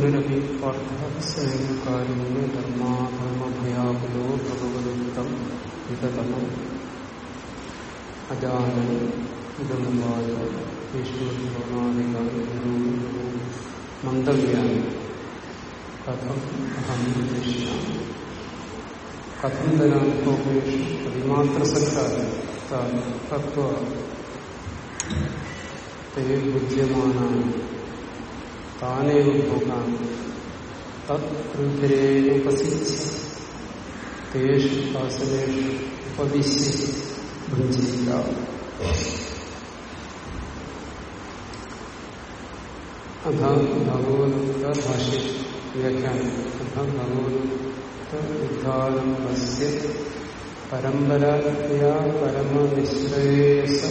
പുനരപി പാർത്ഥകാരുണ്യ ധർമാധർമ്മഭയാകുലോ ഭഗവതുക്തം ഇതതമം അജാനൻ ഇതമുമായ ഈശ്വരനാദികൾ മന്ദവ്യാനി. കഥം അഹം വിശ്യാമി കഥം തരാമോപേക്ഷ അതിമാത്രസക്കാരം തത്വ തേ ബുദ്ധ്യമാനാണ് താനേവ ഭോഗാൻ തദ്രുദ്രേണുപസിച്ച് തേഷു ആസനേഷു ഉപവിശ്യ ഭുഞ്ചില്ല അഥ ഭഗവത ഭാഷ വ്യാഖ്യാനം അഥ ഭഗവത ഉദ്ധാരംഭസ്യ പരമ്പരയാ പരമനിശ്രേയസ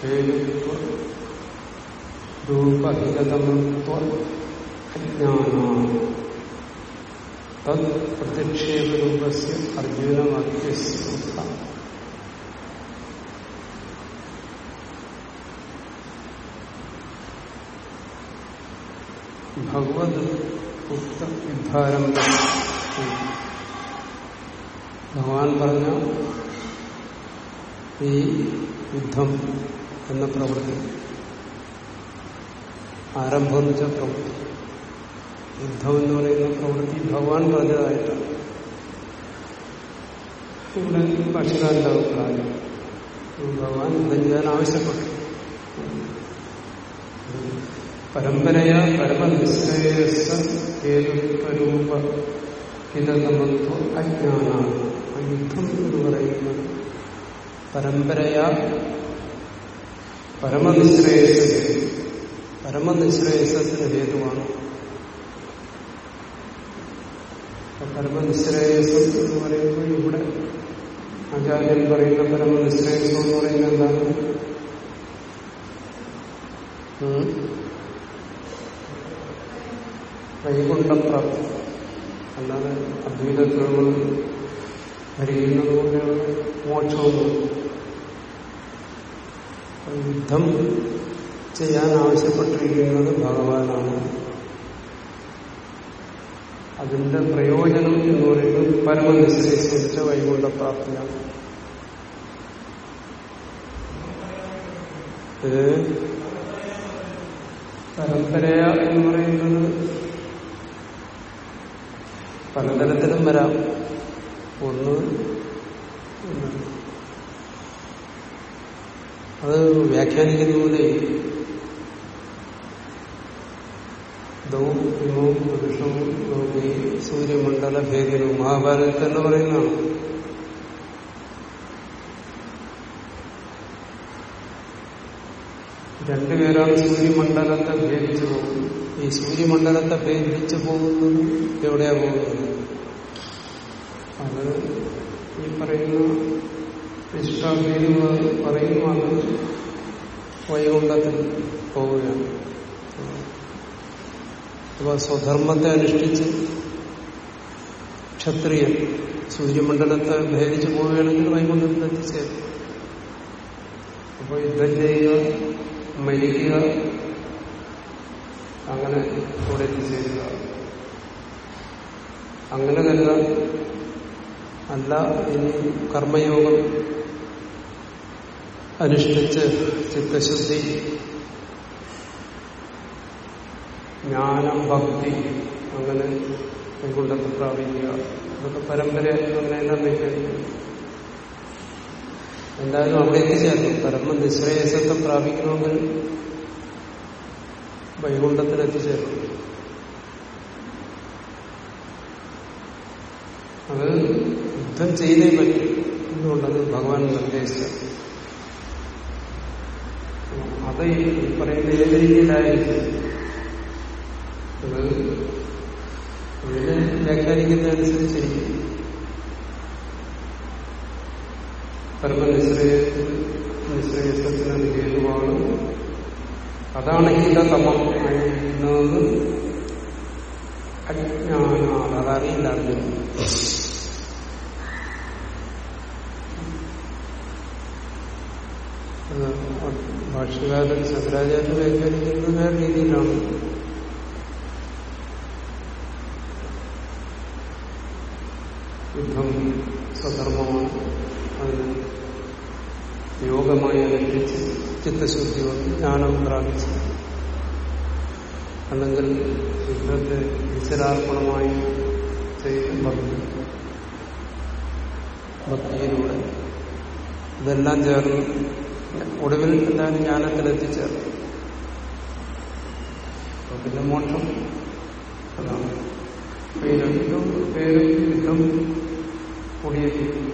ഹേതുത്വ രൂപഹിതമത്വ അജ്ഞാന തത് പ്രതിക്ഷേപരൂപസ്യ അർജുനവാക്യസ്യ ഭഗവത് ഉക്ത യുദ്ധാരംഭ ഭഗവാൻ പറഞ്ഞ ഈ യുദ്ധം എന്ന പ്രവൃത്തി ആരംഭം എന്ന് വെച്ചാൽ പ്രവൃത്തി. യുദ്ധം എന്ന് പറയുന്ന പ്രവൃത്തി ഭഗവാൻ പറഞ്ഞതായിട്ടാണ്. ഇവിടെ ഭാഷകാരന്റെ അഭിപ്രായം ഭഗവാൻ യുദ്ധം ചെയ്യാൻ ആവശ്യപ്പെട്ടു. പരമ്പരയാ പരമനിശ്രേയസ ഹേതുത്വരൂപ ഹിതമത്വ അജ്ഞാനാണ്. യുദ്ധം എന്ന് പറയുന്നത് പരമ്പരയാ പരമനിശ്രേയസ പരമനിശ്രേയസത്തിന് ഹേതുവാണ്. പരമനിശ്രേയസം എന്ന് പറയുമ്പോൾ ഇവിടെ ആചാര്യൻ പറയുന്ന പരമനിശ്രേയസം എന്ന് പറയുന്നത് എന്താണ്? വൈകുണ്ഠപ്രാപ്തി. അല്ലാതെ അദ്വൈതങ്ങൾ ഭരിക്കുന്നത് പോലെയുള്ള മോക്ഷമൊന്നും യുദ്ധം ചെയ്യാൻ ആവശ്യപ്പെട്ടിരിക്കുന്നത് ഭഗവാനാണ്. അതിന്റെ പ്രയോജനം എന്ന് പറയുന്നത് പരമനിശ്ചയിച്ച വൈകുണ്ഠപ്രാപ്തിയാണ് പ്രാർത്ഥന പരമ്പരയ എന്ന് പറയുന്നത് പലതരത്തിലും വരാം. ഒന്ന് അത് വ്യാഖ്യാനിക്കുന്ന പോലെ ദൗമ്യവും പുരുഷവും ലോകി സൂര്യമണ്ഡല ഭേദിനവും മഹാഭാരതത്തിൽ തന്നെ പറയുന്നതാണ്. രണ്ടുപേരാണ് സൂര്യമണ്ഡലത്തെ ഭേദിച്ചു പോകുന്നത്. ഈ സൂര്യമണ്ഡലത്തെ ഭേദിച്ചു പോകുന്നത് എവിടെയാ പോകുന്നത്? അത് ഈ പറയുന്ന ഇഷ്ടാഭേദി പറയുന്നു അത് വൈകുണ്ഠത്തിൽ പോവുകയാണ്. അപ്പൊ സ്വധർമ്മത്തെ അനുഷ്ഠിച്ച് ക്ഷത്രിയൻ സൂര്യമണ്ഡലത്തെ ഭേദിച്ചു പോവുകയാണെങ്കിൽ വൈകുണ്ഠത്തിൽ എത്തിച്ചേരും. അപ്പോൾ യുദ്ധം ചെയ്യുക മരിക്കുക അങ്ങനെ അവിടെ എത്തിച്ചേരുക. അങ്ങനെ കരുതാം അല്ല ഇനി കർമ്മയോഗം അനുഷ്ഠിച്ച് ചിത്തശുദ്ധി ജ്ഞാനം ഭക്തി അങ്ങനെ വൈകുണ്ഠത്തെ പ്രാപിക്കുക. അതൊക്കെ പരമ്പരയായിട്ട് അങ്ങനെ എല്ലാം വയ്ക്കുന്നത് എന്തായാലും അവിടെ എത്തിച്ചേർന്നു പരമ നിശ്രേയസത്തെ പ്രാപിക്കണമെങ്കിൽ വൈകുണ്ഠത്തിൽ എത്തിച്ചേർന്നു അത് യുദ്ധം ചെയ്തേ പറ്റും. എന്തുകൊണ്ടത്? ഭഗവാൻ നിർദ്ദേശിച്ച അത് ഈ പറയുന്ന ഏത് രീതിയിലായിരിക്കും? അത് അതിനെ വ്യാഖ്യാനിക്കുന്നതനുസരിച്ചിരിക്കും. പരമനിശ്രയത്തിൽ നിശ്രയത്വത്തിന് ഹേതുവാണ് അതാണ് ഹിതതമം ആയിരിക്കുന്നത് അജ്ഞാനാണ് അതറിയില്ല അർജുന ഭാഷകാരൻ ശങ്കരാചാര്യ വ്യാഖ്യാനിക്കുന്നത് വേറെ രീതിയിലാണ്. യുദ്ധം സ്വധർമ്മമാണ്. അതിന് യോഗമായി അനുഷ്ഠിച്ച് ചിത്തശുദ്ധി വന്ന് ജ്ഞാനം പ്രാപിച്ച് അല്ലെങ്കിൽ യുദ്ധത്തെ ഈശ്വരാർപ്പണമായി ചെയ്ത് ഭക്തി ഭക്തിയിലൂടെ ഇതെല്ലാം ചേർന്ന് ഒടുവിൽ എല്ലാവരും ജ്ഞാനത്തിലെത്തിച്ചേർന്നു. അപ്പൊ പിന്നെ മോക്ഷം അതാണ്. പേരും പേരും യുദ്ധം കൂടിയിരിക്കും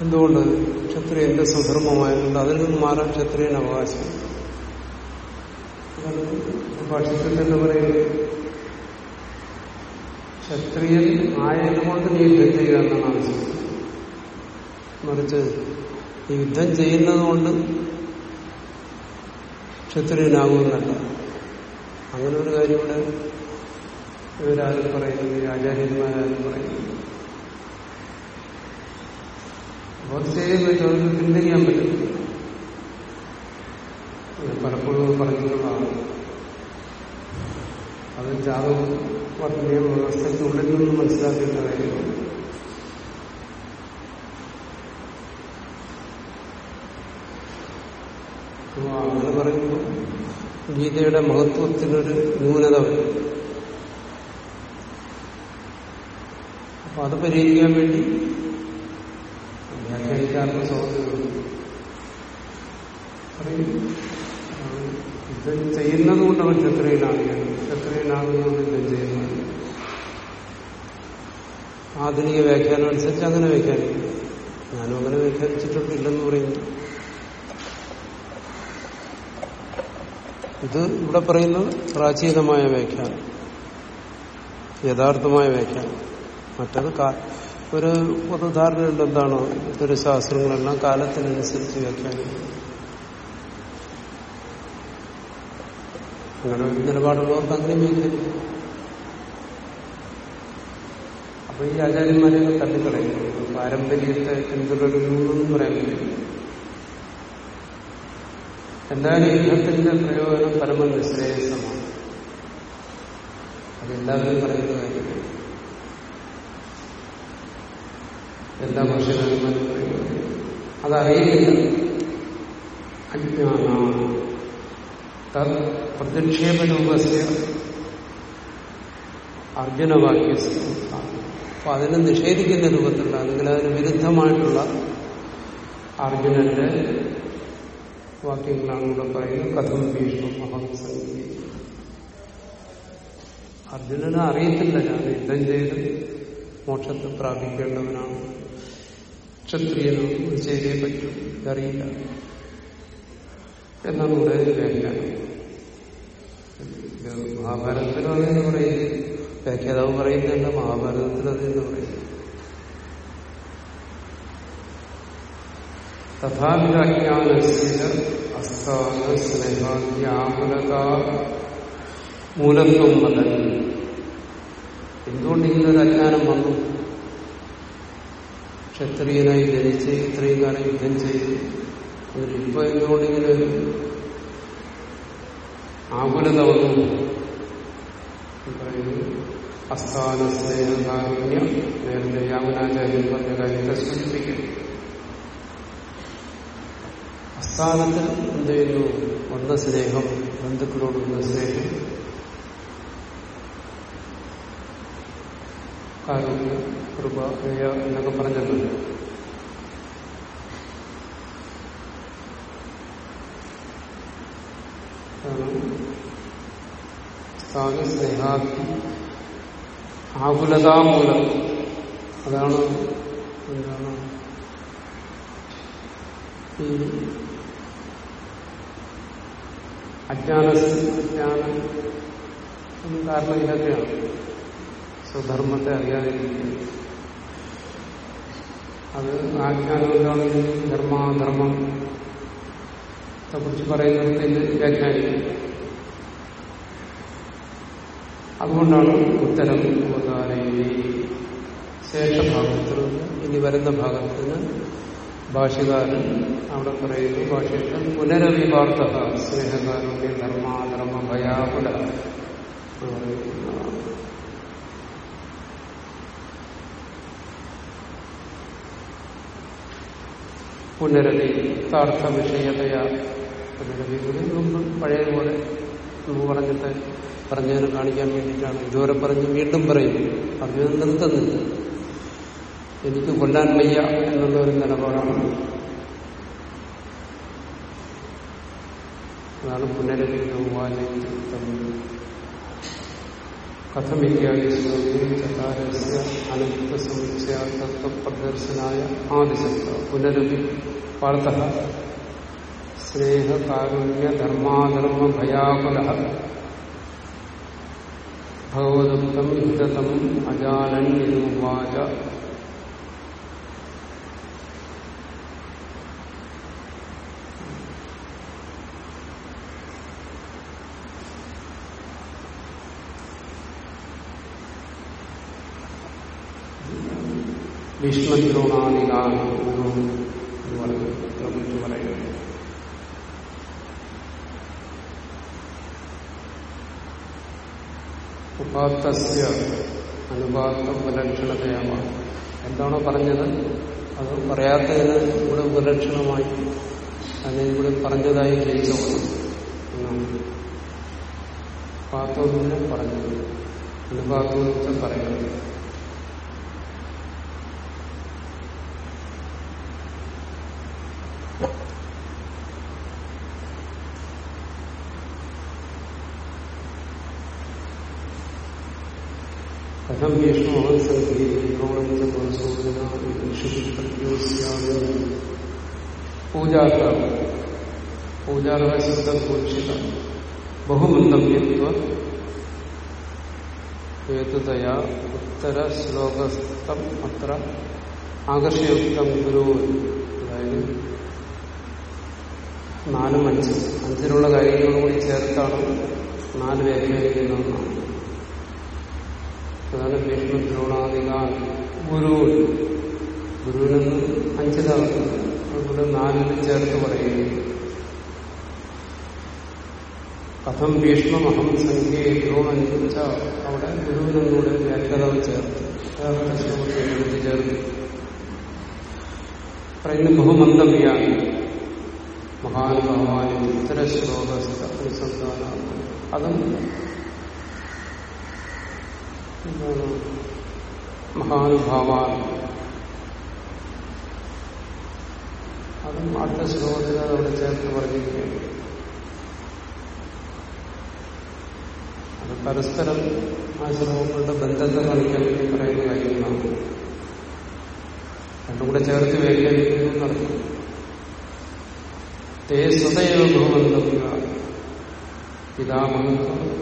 എന്തുകൊണ്ട് ക്ഷത്രിയന്റെ സ്വധർമ്മമായതുകൊണ്ട് അതിൽ നിന്ന് മാറാൻ ക്ഷത്രിയൻ അവകാശം? ഭാഷത്തിൽ തന്നെ പറയുന്നത് ക്ഷത്രിയൻ ആയതുകൊണ്ട് നീ യുദ്ധം ചെയ്യുക എന്നാണ് ആവശ്യം മറിച്ച് ഈ യുദ്ധം ചെയ്യുന്നത് കൊണ്ട് ക്ഷത്രിയനാകുമെന്നല്ല അങ്ങനെ ഒരു കാര്യം ഇവിടെ ഇവരാരും പറയുന്നത് ആചാര്യന്മാരാരും പറയുന്നത്. അപ്പോൾ ചെയ്യാൻ പറ്റും അത് പിന്തിരിയാൻ പറ്റും പലപ്പോഴും പറഞ്ഞിട്ടുള്ളതാണ് അത് ജാതക വർണീയ വ്യവസ്ഥയ്ക്കുള്ളിൽ നിന്ന് മനസ്സിലാക്കേണ്ട കാര്യമാണ്. അങ്ങനെ പറയുമ്പോൾ ഗീതയുടെ മഹത്വത്തിനൊരു ന്യൂനത വരും. അപ്പൊ അത് പരിഹരിക്കാൻ വേണ്ടി വ്യാഖ്യാനിക്കാനുള്ള പറയും ഇത് ചെയ്യുന്നത് കൊണ്ട് അവൻ ക്ഷത്രിയനാകുകയാണ് ക്ഷത്രിയനാകുന്നതുകൊണ്ട് ഇതും ചെയ്യുന്നത്. ആധുനിക വ്യാഖ്യാനം അനുസരിച്ച് അങ്ങനെ വ്യാഖ്യാനിക്കും. ഞാനും അങ്ങനെ വ്യാഖ്യാനിച്ചിട്ടില്ലെന്ന് പറയുന്നു. ഇത് ഇവിടെ പറയുന്നത് പ്രാചീനമായ വ്യാഖ്യാനം. യഥാർത്ഥമായ വ്യാഖ്യാനം. മറ്റത് ഒരു പൊതുധാരണയുണ്ട് എന്താണോ ഇത്തരം ശാസ്ത്രങ്ങളെല്ലാം കാലത്തിനനുസരിച്ച് വ്യാഖ്യാനിക്കും അങ്ങനെ ഒരു നിലപാടുള്ളവർക്ക് അങ്ങനെ വ്യാഖ്യാനിക്കും അപ്പൊ ഈ ആചാര്യന്മാരെ തട്ടിക്കളയും പാരമ്പര്യത്തെ പിന്തുടരുന്നു പറയാൻ എന്തായാലും യുദ്ധത്തിന്റെ പ്രയോജനം പരമ നിശ്രേയസമാണ് അതെല്ലാവരും പറയുന്ന കാര്യമാണ്. എല്ലാ ഭാഷകാരന്മാരും പറയുന്നത് അതറിയില്ല. അജ്ഞാന പ്രതിക്ഷേപ രൂപസ്യ അർജുനവാക്യ അപ്പൊ അതിനെ നിഷേധിക്കുന്ന രൂപത്തിലുള്ള അല്ലെങ്കിൽ അതിന് വിരുദ്ധമായിട്ടുള്ള അർജുനന്റെ വാക്യങ്ങളാണ് ഇവിടെ പറയുന്നത്. കഥം ഭീഷ്മം സംഗീതം അർജുനന് അറിയത്തില്ല. ഞാൻ യുദ്ധം ചെയ്ത് മോക്ഷത്തെ പ്രാപിക്കേണ്ടവനാണ്. ക്ഷത്രിയനാണ് ഇത് ചെയ്തേ പറ്റൂ ഇതറിയില്ല. എന്നാണ് ഇവിടെ വ്യാഖ്യാനം. മഹാഭാരതത്തിലും അതെന്ന് പറയുന്നത് വ്യാഖ്യാതാവ് പറയുന്നില്ല മഹാഭാരതത്തിൽ അതെന്ന് പറയുന്നത് തഥാവിജ്ഞാനശീല അസ്ഥാന സ്നേഹാദ്യാകുലത മൂലത്വം വന്നൻ എന്തുകൊണ്ട് ഇങ്ങനൊരു അജ്ഞാനം വന്നു? ക്ഷത്രിയനായി ജനിച്ച് ഇത്രയും കാലം യുദ്ധം ചെയ്ത്. ഇപ്പൊ എന്തുകൊണ്ട് ഒരു ആകുലത വന്നു അസ്ഥാന സ്നേഹകാരുണ്യം നേരത്തെ യാമനാചാര്യൻ പറഞ്ഞ കാര്യത്തെ സൂചിപ്പിക്കും അസ്ഥാനത്തിൽ എന്ത് ചെയ്യുന്നു? വന്ന സ്നേഹം ബന്ധുക്കളോടുള്ള സ്നേഹം കാരുണ്യ കൃപ ദയ എന്നൊക്കെ പറഞ്ഞല്ലോ സ്ഥാന സ്നേഹാത്തി ആകുലതാമൂലം. അതാണ് എന്താണ്? ഈ അജ്ഞാന അജ്ഞാനം കാരണം ഇതൊക്കെയാണ്. സ്വധർമ്മത്തെ അറിയാതിരിക്കുന്നു അത് ആജ്ഞാനം എന്താണെങ്കിൽ ധർമാധർമ്മം കുറിച്ച് പറയുന്നത് ഇത് വ്യാഖ്യാനിക്കും. അതുകൊണ്ടാണ് ഉത്തരം ഉപകാരയിലെ ശേഷഭാഗത്തിൽ ഇനി വരുന്ന ഭാഗത്തിന് ഭാഷകാരൻ അവിടെ പറയുന്നു ഭാഷയിൽ പുനരവിവാർത്ത സ്നേഹകാരുണ്യ ധർമാധർമ്മ ഭയാകുല പുനരവി യഥാർത്ഥ വിഷയതയാ പുനരവി മുമ്പ് പഴയതുപോലെ മുമ്പ് പറഞ്ഞിട്ട് പറഞ്ഞതിനെ കാണിക്കാൻ വേണ്ടിയിട്ടാണ്. ഇതുവരെ പറഞ്ഞ് വീണ്ടും പറയും അർജുനൻ നിർത്തുന്നില്ല. എനിക്ക് കൊല്ലാൻ വയ്യ എന്നുള്ള ഒരു നിലപാടാണ്. അതാണ് പുനരവിവാചകം കഥമിത്യാദി ചതാരസ്യ അനന്ത സമുച്ചയാതത്വപ്രദർശനായ ആദിശബ്ദ പുനരവി പാർത്ഥ സ്നേഹ കാരുണ്യ ധർമാധർമ്മ ഭയാകുല ഭഗവതുക്തം ഹിതതം അജാനൻ ഇരുവാച കുറിച്ച് പറയുന്നത് ഉപാത്തസ്യ അനുപാത്ത ഉപലക്ഷണതയാണ് എന്താണോ പറഞ്ഞത്? അത് പറയാത്തതിന് ഇവിടെ ഉപലക്ഷണമായി അതിനെ ഇവിടെ പറഞ്ഞതായി ഗ്രഹിച്ചോളണം എന്നാണ് പറഞ്ഞത് അനുപാത്തം എന്ന് വെച്ചാൽ പറയുന്നത് പൂജാർഹ പൂജാർഹ ശബ്ദം പൂജിതം ബഹുമന്തവ്യത്വ ഹേതുതയാ ഉത്തര ശ്ലോകസ്ഥം അത്ര ആകർഷയുക്തം ഗുരു. അതായത് നാലും അഞ്ച് അഞ്ചിലുള്ള കാര്യങ്ങളും കൂടി ചേർത്താണ് നാല് വ്യാഖ്യാനിക്കുന്നതെന്നാണ് അതാണ് ഭീഷ്മ ഗുരു. ഗുരുവിനെന്ന് അഞ്ചിലാകുന്നത് അതുപോലെ നാലിന് ചേർത്ത് പറയുന്നു കഥം ഭീഷ്മമഹം സംഖ്യയെ ദ്രോണനുസരിച്ച അവിടെ ഗുരുവിനോട് വ്യാഖ്യാതാവ് ചേർത്ത്. വേറെ ശ്ലോകത്തെ എടുത്ത് ചേർത്ത്. പറയുന്നു ബഹുമന്തവ്യാണ് മഹാനുഭവാൻ ഇത്തര ശ്ലോകസ്ഥ അനുസന്ധാനം. അതും എന്താണ് അതും അടുത്ത ശ്ലോകത്തിൽ അവിടെ ചേർത്ത് പറഞ്ഞിരിക്കുകയാണ്. അത് പരസ്പരം ആ ശ്ലോകങ്ങളുടെ ബന്ധത്തെ കാണിക്കാൻ വേണ്ടി പറയുന്ന കാര്യങ്ങളാണ്. രണ്ടും കൂടെ ചേർത്ത് വ്യാഖ്യാനിക്കുന്നു നടത്തും തേ സദൈവ ബഹുബന്ധമില്ല പിതാമഹ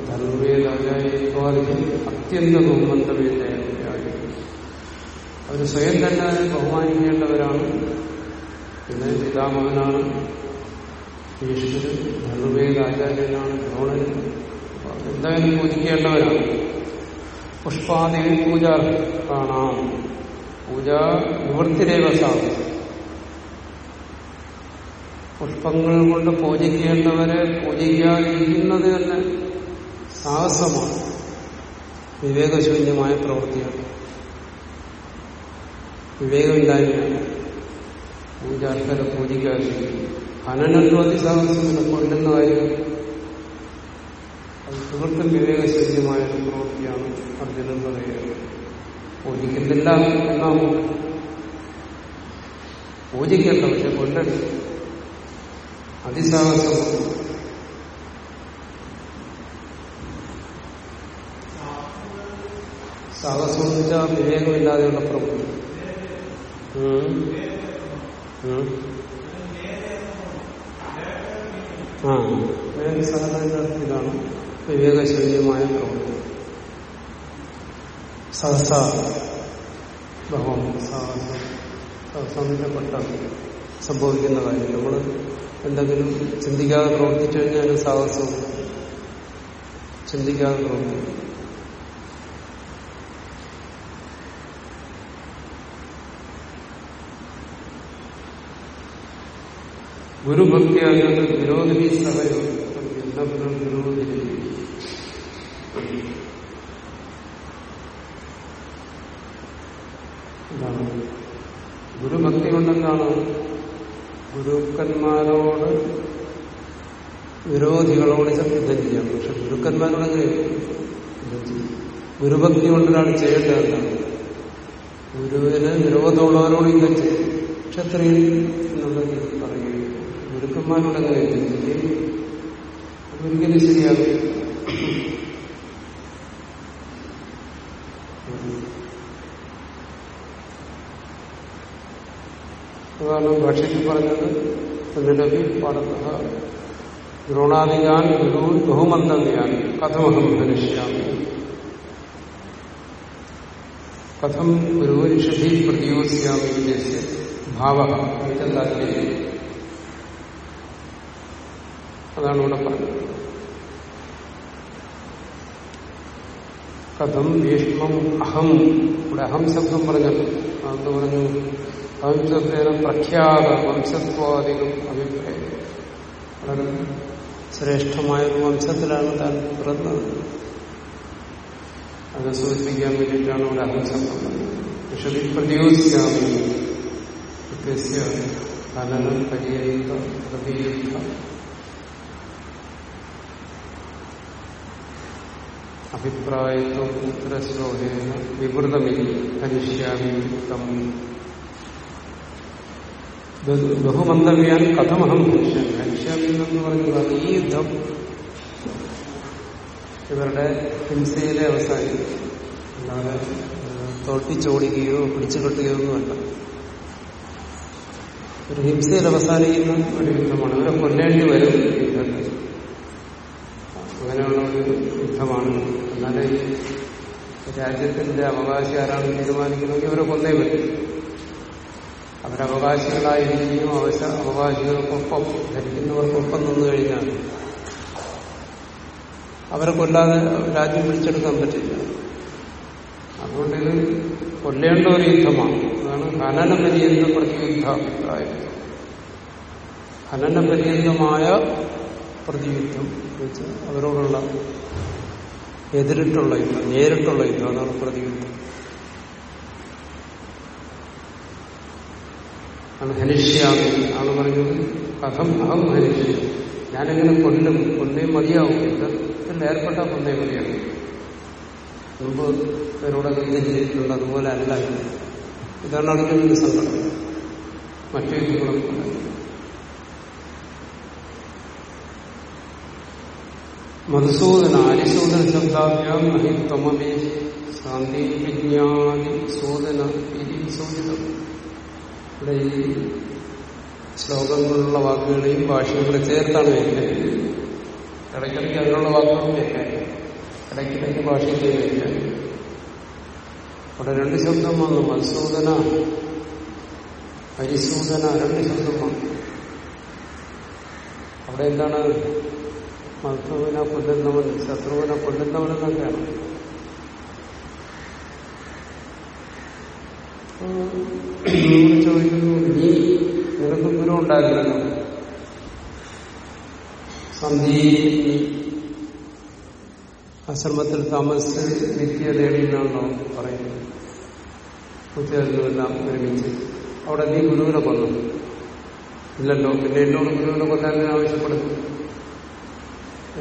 ധർമ്മവേദാചാര്യാദികൾ അത്യന്ത ബഹുബന്ധവേദായി അവർ സ്വയം തന്നെ ബഹുമാനിക്കേണ്ടവരാണ്. പിന്നെ പിതാമഹനാണ് ഈശ്വരൻ ആചാര്യനാണ് ദ്രോണൻ. എന്തായാലും പൂജിക്കേണ്ടവരാണ്. പുഷ്പാദികൾ പൂജ കാണാം. പൂജ നിവൃത്തിരേവ പുഷ്പങ്ങൾ കൊണ്ട് പൂജിക്കേണ്ടവരെ പൂജിക്കാതിരിക്കുന്നത് തന്നെ സാഹസമാണ്. വിവേകശൂന്യമായ പ്രവൃത്തിയാണ്. വിവേകമില്ലായ്മയാണ്. പൂജ ആൾക്കാരെ പൂജിക്കാതിരിക്കും ഹനനല്ലോ അതിസാഹസമില്ല കൊല്ലുന്ന കാര്യം അത് തീർത്തും വിവേകശൂന്യമായ ഒരു പ്രവൃത്തിയാണ് അർജുനൻ പറയുക പൂജിക്കുന്നില്ല എന്നാണ്. പൂജിക്കേണ്ട പക്ഷെ കൊല്ലരുത് അതിസാഹസം. സാഹസം വെച്ചാൽ വിവേകമില്ലാതെയുള്ള പ്രവൃത്തി. ഉം. ഉം. ആ സാധാരണ ഇതാണ് വിവേകശൂന്യമായ പ്രവൃത്തി സഹസ ബഹവം സഹസ സഹസമിന്റെ പെട്ട സംഭവിക്കുന്ന കാര്യം നമ്മൾ എന്തെങ്കിലും ചിന്തിക്കാതെ പ്രവർത്തിച്ചു കഴിഞ്ഞാൽ സാഹസവും ചിന്തിക്കാതെ പ്രവർത്തിക്കും ഗുരുഭക്തിയാകുന്നത് വിരോധി സഹയോ വിരോധി എന്താണ് ഗുരുഭക്തി കൊണ്ടെന്താണ്? ഗുരുക്കന്മാരോട് വിരോധികളോട് യുദ്ധം ചെയ്യാം. പക്ഷെ ഗുരുക്കന്മാരോട് ഗുരുഭക്തി കൊണ്ടൊരാൾ ചെയ്യേണ്ടത് എന്താണ് ഗുരുവിന് വിരോധമുള്ളവരോട് യുദ്ധം ചെയ്യും. ക്ഷത്രിയൻ എന്നുള്ള രീതി ഗുരുക്കന്മാരോട് എങ്ങനെ യുദ്ധം ചെയ്യും അതൊരിക്കലും ശരിയാകും അതാണ് ഭാഷയ്ക്ക് പറഞ്ഞത് നിലവി പാടത്ത ദ്രോണാദിയാൻ ഗുരു ബഹുമന്തവ്യാൻ കഥമഹം ധരിഷ്യാമി കഥം ഗുരുവരിഷഭി പ്രതിയോസ്യാമി ഭാവ താല്പര്യം അതാണ് ഇവിടെ പറഞ്ഞത്. കഥം ഭീഷ്മം അഹം. ഇവിടെ അഹം ശബ്ദം പറഞ്ഞല്ലോ അതെന്ന് പറഞ്ഞു? വംശത്തേന പ്രഖ്യാത വംശത്വാദികം അഭിപ്രായം. വളരെ ശ്രേഷ്ഠമായ ഒരു വംശത്തിലാണ് താൻ പിറന്നത്. അത് സൂചിപ്പിക്കാൻ വേണ്ടിയിട്ടാണ് ഇവിടെ അഹംശബ്ദം ഋഷഭി പ്രതിയോസ്യാമി വ്യത്യസ്ത കലനം പരിയുക്ത പ്രതിയുക്ത അഭിപ്രായത്വം ഉത്തരശ്ലോകേന വിവൃതമി ഹനിഷ്യാമി തം ബഹുമന്തവ്യാൻ കഥമഹം ഹനിഷ്യാമി ഹനിഷ്യാമി എന്ന് പറയുന്നത് ഈ യുദ്ധം ഇവരുടെ ഹിംസയിലെ അവസാനിക്കും അല്ലാതെ തോട്ടിച്ചോടിക്കുകയോ പിടിച്ചു ഒന്നുമല്ല ഒരു ഹിംസയിൽ അവസാനിക്കുന്ന ഒരു യുദ്ധമാണ്. ഇവരെ കൊല്ലേണ്ടി വരും അങ്ങനെയുള്ള ഒരു യുദ്ധമാണ് എന്നാലേ ഈ രാജ്യത്തിന്റെ അവകാശം ആരാണ് തീരുമാനിക്കണമെങ്കിൽ ഇവരെ കൊന്നേ പറ്റും. അവരവകാശികളായിരിക്കും അവശ അവകാശികൾക്കൊപ്പം ധരിക്കുന്നവർക്കൊപ്പം നിന്നു കഴിഞ്ഞാൽ അവരെ കൊല്ലാതെ രാജ്യം പിടിച്ചെടുക്കാൻ പറ്റില്ല. അതുകൊണ്ട് ഇത് കൊല്ലേണ്ട ഒരു യുദ്ധമാണ്. അതാണ് ഹനന പര്യന്തം പ്രതിയുദ്ധ അഭിപ്രായം. ഹനന പര്യന്തമായ പ്രതിയുദ്ധം വെച്ച് അവരോടുള്ള എതിരിട്ടുള്ള യുദ്ധം നേരിട്ടുള്ള യുദ്ധം അതാണ് പ്രതിയുദ്ധം ആണ് ഹനിഷ്യാമി ആണ് പറഞ്ഞത്. കഥം അഹം ഹനിഷ്യ. ഞാനെങ്ങനെ കൊല്ലും? കൊന്നേ മതിയാവും. യുദ്ധത്തിൽ ഏർപ്പെട്ടാൽ കൊന്നേ മതിയാവും. മുമ്പ് ഇവരോടൊക്കെ യുദ്ധം ചെയ്തിട്ടുണ്ട്. അതുപോലെ അല്ല. ഇത്. ഇതാണ് അടുത്തൊരു സങ്കടം. മറ്റു യുദ്ധങ്ങളൊക്കെ മധുസൂദന അരിസൂദന ശബ്ദാഭ്യാം അഹിത്വമേ ശാന്തി വിജ്ഞാനി സൂദന ഇതി സൂചിതം. ഇവിടെ ഈ ശ്ലോകങ്ങളിലുള്ള വാക്കുകളെയും ഭാഷകളെ ചേർത്താണ് വ്യാഖ്യാനം ഇടയ്ക്കിടയ്ക്ക് അതിനുള്ള വാക്കുകളും വ്യാഖ്യാനം ഇടയ്ക്കിടയ്ക്ക് വ്യാഖ്യാനം അവിടെ രണ്ട് ശബ്ദം വന്നു. മധുസൂദന ഹരിസൂദന രണ്ട് ശബ്ദം വന്നു. അവിടെ എന്താണ് മധുവിനെ കൊല്ലുന്നവൻ ശത്രുവിനെ കൊല്ലുന്നവൻ എന്നൊക്കെയാണ്. ചോദിക്കുന്നു നീ നിനക്ക് ഗുരു ഉണ്ടായിരുന്നല്ലോ? സന്ധി ആശ്രമത്തിൽ താമസിച്ച് നിത്യ നേടിയെന്നാണല്ലോ പറയുന്നത്. കുട്ടികളെല്ലാം ഒരുമിച്ച്. അവിടെ നീ ഗുരുവിനെ കൊന്നു. ഇല്ലല്ലോ പിന്നെ എന്നോട് ഗുരുവിനെ കൊല്ലാൻ ആവശ്യപ്പെടുന്നു.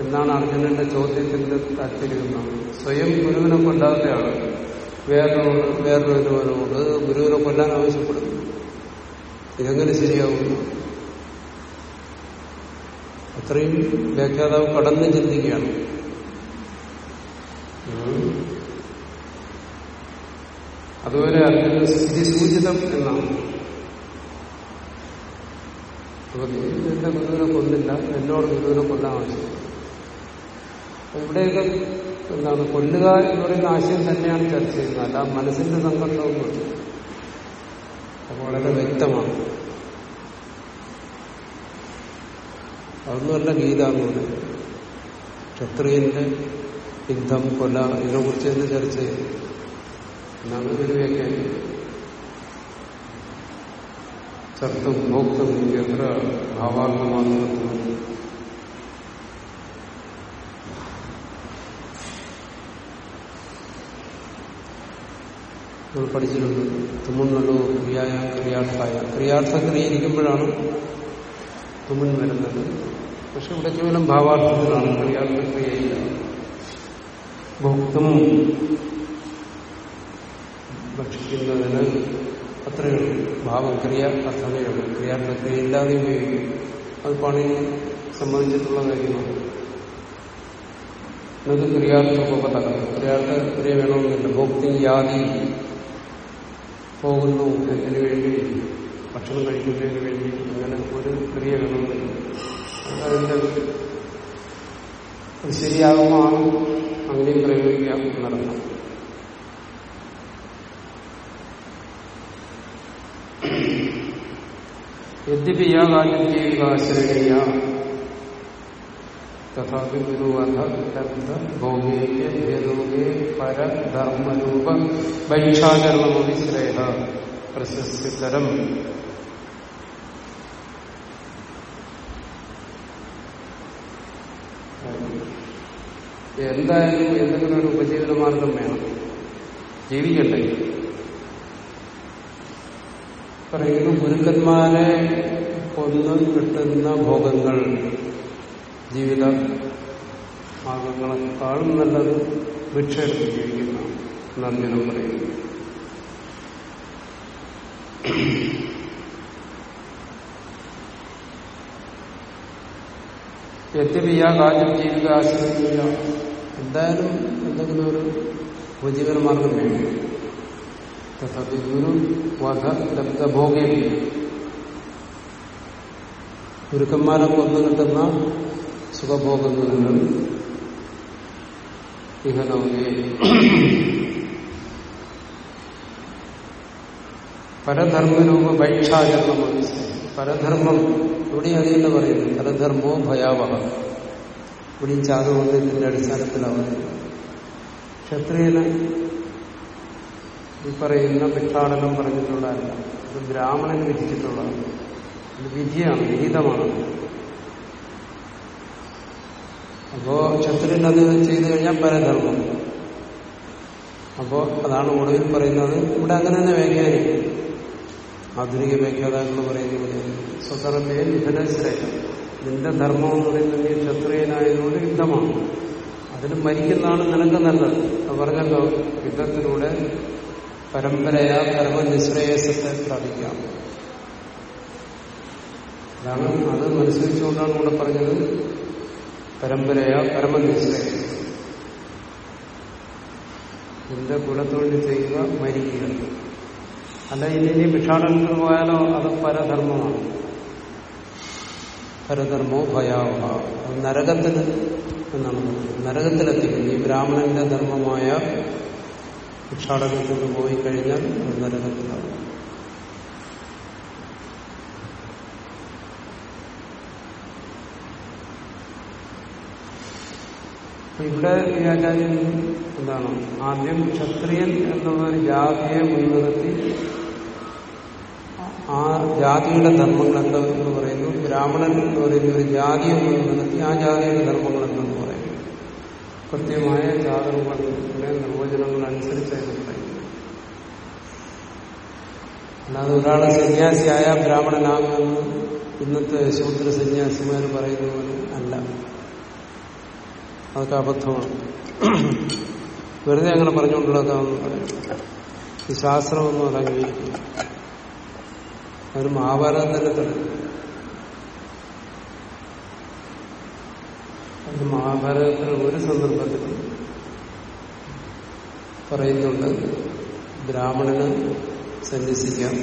എന്നാണ് അർജുനന്റെ ചോദ്യത്തിന്റെ താല്പര്യം എന്നാണ് സ്വയം ഗുരുവിനെ കൊല്ലാത്തയാണ് വേറൊരു വേറൊരുവനോട് ഗുരുവിനെ കൊല്ലാൻ ആവശ്യപ്പെടുന്നു ഇതെങ്ങനെ ശരിയാകുന്നു അത്രയും വ്യാഖ്യാതാവ് കടന്ന് ചിന്തിക്കുകയാണ്. അതുവരെ അർജുന സ്ഥിതി സൂചിതം എന്നാണ്. അപ്പൊ നീ എന്റെ ഗുരുവിനെ കൊന്നില്ല എന്നോട് ഗുരുവിനെ കൊല്ലാൻ ആവശ്യം ഇവിടെയൊക്കെ എന്താണ് കൊല്ലുക എന്ന് പറയുന്ന ആശയം തന്നെയാണ് ചർച്ച ചെയ്യുന്നത്. അല്ല മനസ്സിന്റെ സംഘർഷമൊന്നുമില്ല അത് വളരെ വ്യക്തമാണ്. അതൊന്നുമല്ല ഗീത എന്ന് പറയുന്നത് ക്ഷത്രിയന്റെ യുദ്ധം കൊല ഇതിനെക്കുറിച്ച് തന്നെ ചർച്ച ചെയ്യുന്നു എന്നാണ് ഒരു വ്യാഖ്യാനം. ചർത്തും ഭോക്തും എത്ര ഭാവാത്മമാത്രത്വം നമ്മൾ പഠിച്ചിട്ടുണ്ട് തുമ്മുന്നല്ലോ ക്രിയായ ക്രിയാർത്ഥായ. ക്രിയാർത്ഥ ക്രിയയിരിക്കുമ്പോഴാണ് തുമ്മൻ വരുന്നത്. പക്ഷെ ഇവിടെ കേവലം ഭാവാർത്ഥത്തിലാണ്. ക്രിയാർത്ഥ ക്രിയയില്ല. ഭോക്തും ഭക്ഷിക്കുന്നതിന് അത്രയേ ഉള്ളൂ ഭാവം ക്രിയ അർത്ഥമേ ഉള്ളൂ. ക്രിയാർത്ഥ ക്രിയ ഇല്ലാതെ ഉപയോഗിക്കും. അത് പണിയെ സംബന്ധിച്ചിട്ടുള്ള കാര്യമാണ്. എന്നത് ക്രിയാർത്ഥോപത ക്രിയാർത്ഥ ക്രിയ വേണമെന്നില്ല. ഭോക്തി യാതി പോകുന്നു എന്തിനു വേണ്ടി ഭക്ഷണം കഴിക്കുന്നതിന് വേണ്ടി അങ്ങനെ ഒരു ക്രിയ വേണമെന്നില്ല അതിന്റെ അത് ശരിയാകുമോ? ആകും അങ്ങനെയും പ്രയോഗിക്കാം എന്നർത്ഥം. യദ്യപി യാ കാര്യം ചെയ്യുക ആശ്രയ തഥാപി ഗുരുവധ ലബ്ധ ഭോഗേയ ഭേദോഗേ പരധർമ്മരൂപ വൈക്ഷാചരണമതി ശ്രേയ പ്രശസ്തിതരം. എന്തായാലും എന്തെങ്കിലും ഒരു ഉപജീവന മാർഗം വേണം. ജീവിക്കണ്ടേ പറയുന്നു ഗുരുക്കന്മാരെ കൊന്ന് കിട്ടുന്ന ഭോഗങ്ങൾ. ജീവിത മാർഗങ്ങളെക്കാളും നല്ലത് ഭിക്ഷ എടുത്ത് ജീവിക്കുന്ന നന്ദിനം പറയുന്നു യദ്യപിയ കാര്യം ജീവിത ആശ്രയിക്കുക എന്തായാലും എന്തെങ്കിലും ഒരു ഉപജീവന മാർഗം വേണം ഗുരു വധ ലബ്ധഭോഗ്യം ഗുരുക്കന്മാരെ കൊന്നു കിട്ടുന്ന സുഖഭോഗങ്ങളിൽ ഇഹലോകെ പരധർമ്മരൂപ ഭൈക്ഷാചരണം പരധർമ്മം ഇവിടെ അതിനെ പറയുന്നു പരധർമ്മവും ഭയാവഹ. ഇവിടെ ചാതുകൊണ്ട് ഇതിന്റെ അടിസ്ഥാനത്തിലാണ് ക്ഷത്രിയന് ഈ പറയുന്ന ഭിക്ഷാടനം പറഞ്ഞിട്ടുള്ളതല്ല. ഇത് ബ്രാഹ്മണന് വിധിച്ചിട്ടുള്ളതാണ്. ഇത് വിധിയാണ് വിഹിതമാണ്. അപ്പോ ക്ഷത്രിയൻ അത് ചെയ്തു കഴിഞ്ഞാൽ പരധർമ്മം അപ്പോ അതാണ് ഒടുവിൽ പറയുന്നത്. ഇവിടെ അങ്ങനെ തന്നെ വ്യാഖ്യാനിക്കും. ആധുനിക വ്യാഖ്യാതാക്കൾ പറയുന്നത് സ്വധർമ്മയെ യുദ്ധനശ്രേയം നിന്റെ ധർമ്മം എന്ന് പറയുന്നത് ക്ഷത്രിയനായതുകൊണ്ട് യുദ്ധമാണ്. അതിന് മരിക്കുന്നതാണ് നിനക്ക് നല്ലത്. പറഞ്ഞല്ലോ യുദ്ധത്തിലൂടെ പരമ്പരയാ പരമനിശ്രേയസത്തെ പ്രാപിക്കാം അതാണ് അത് മനസ്സിലാച്ചുകൊണ്ടാണ് ഇവിടെ പറഞ്ഞത്. പരമ്പരയാ പരമനിശ്ചയം എന്റെ കുലത്തൊഴിൽ ചെയ്യുക മരിക്കുക അല്ല ഇനി ഭിക്ഷാടനത്തിന് പോയാലോ? അത് പരധർമ്മമാണ്. പരധർമ്മോ ഭയാവഹ. അത് നരകത്തിന് എന്നാണ് പറയുന്നത്. നരകത്തിലെത്തിക്കും ഈ ബ്രാഹ്മണന്റെ ധർമ്മമായ ഭിക്ഷാടനത്തിന് പോയി കഴിഞ്ഞാൽ അത് ഇവിടെ ഈ ആചാര്യൻ എന്താണ് ആദ്യം ക്ഷത്രിയൻ എന്നുള്ള ഒരു ജാതിയെ മുൻനിർത്തി ആ ജാതിയുടെ ധർമ്മങ്ങൾ എന്തെന്ന് പറയുന്നു. ബ്രാഹ്മണൻ എന്ന് പറയുന്ന ഒരു ജാതിയെ മുൻനിർത്തി ആ ജാതിയുടെ ധർമ്മങ്ങൾ എന്തെന്ന് പറയുന്നു. കൃത്യമായ ജാതകങ്ങളുടെ നിർവചനങ്ങൾ അനുസരിച്ചായിരുന്നു പറയുന്നത് പറയുന്നു. അല്ലാതെ ഒരാളെ സന്യാസിയായ ബ്രാഹ്മണനാകുമെന്ന് ഇന്നത്തെ ശൂദ്ര സന്യാസിമാർ പറയുന്ന അല്ല. അതൊക്കെ അബദ്ധമാണ്. വെറുതെ അങ്ങനെ പറഞ്ഞുകൊണ്ടുള്ളതാണെന്ന് പറയുന്നത് ഈ ശാസ്ത്രമൊന്നും അത് അംഗീകരിക്കുന്നു അത് മഹാഭാരതം തന്നെ മഹാഭാരതത്തിൽ ഒരു സന്ദർഭത്തിൽ പറയുന്നുണ്ട് ബ്രാഹ്മണന് സന്യസിക്കാം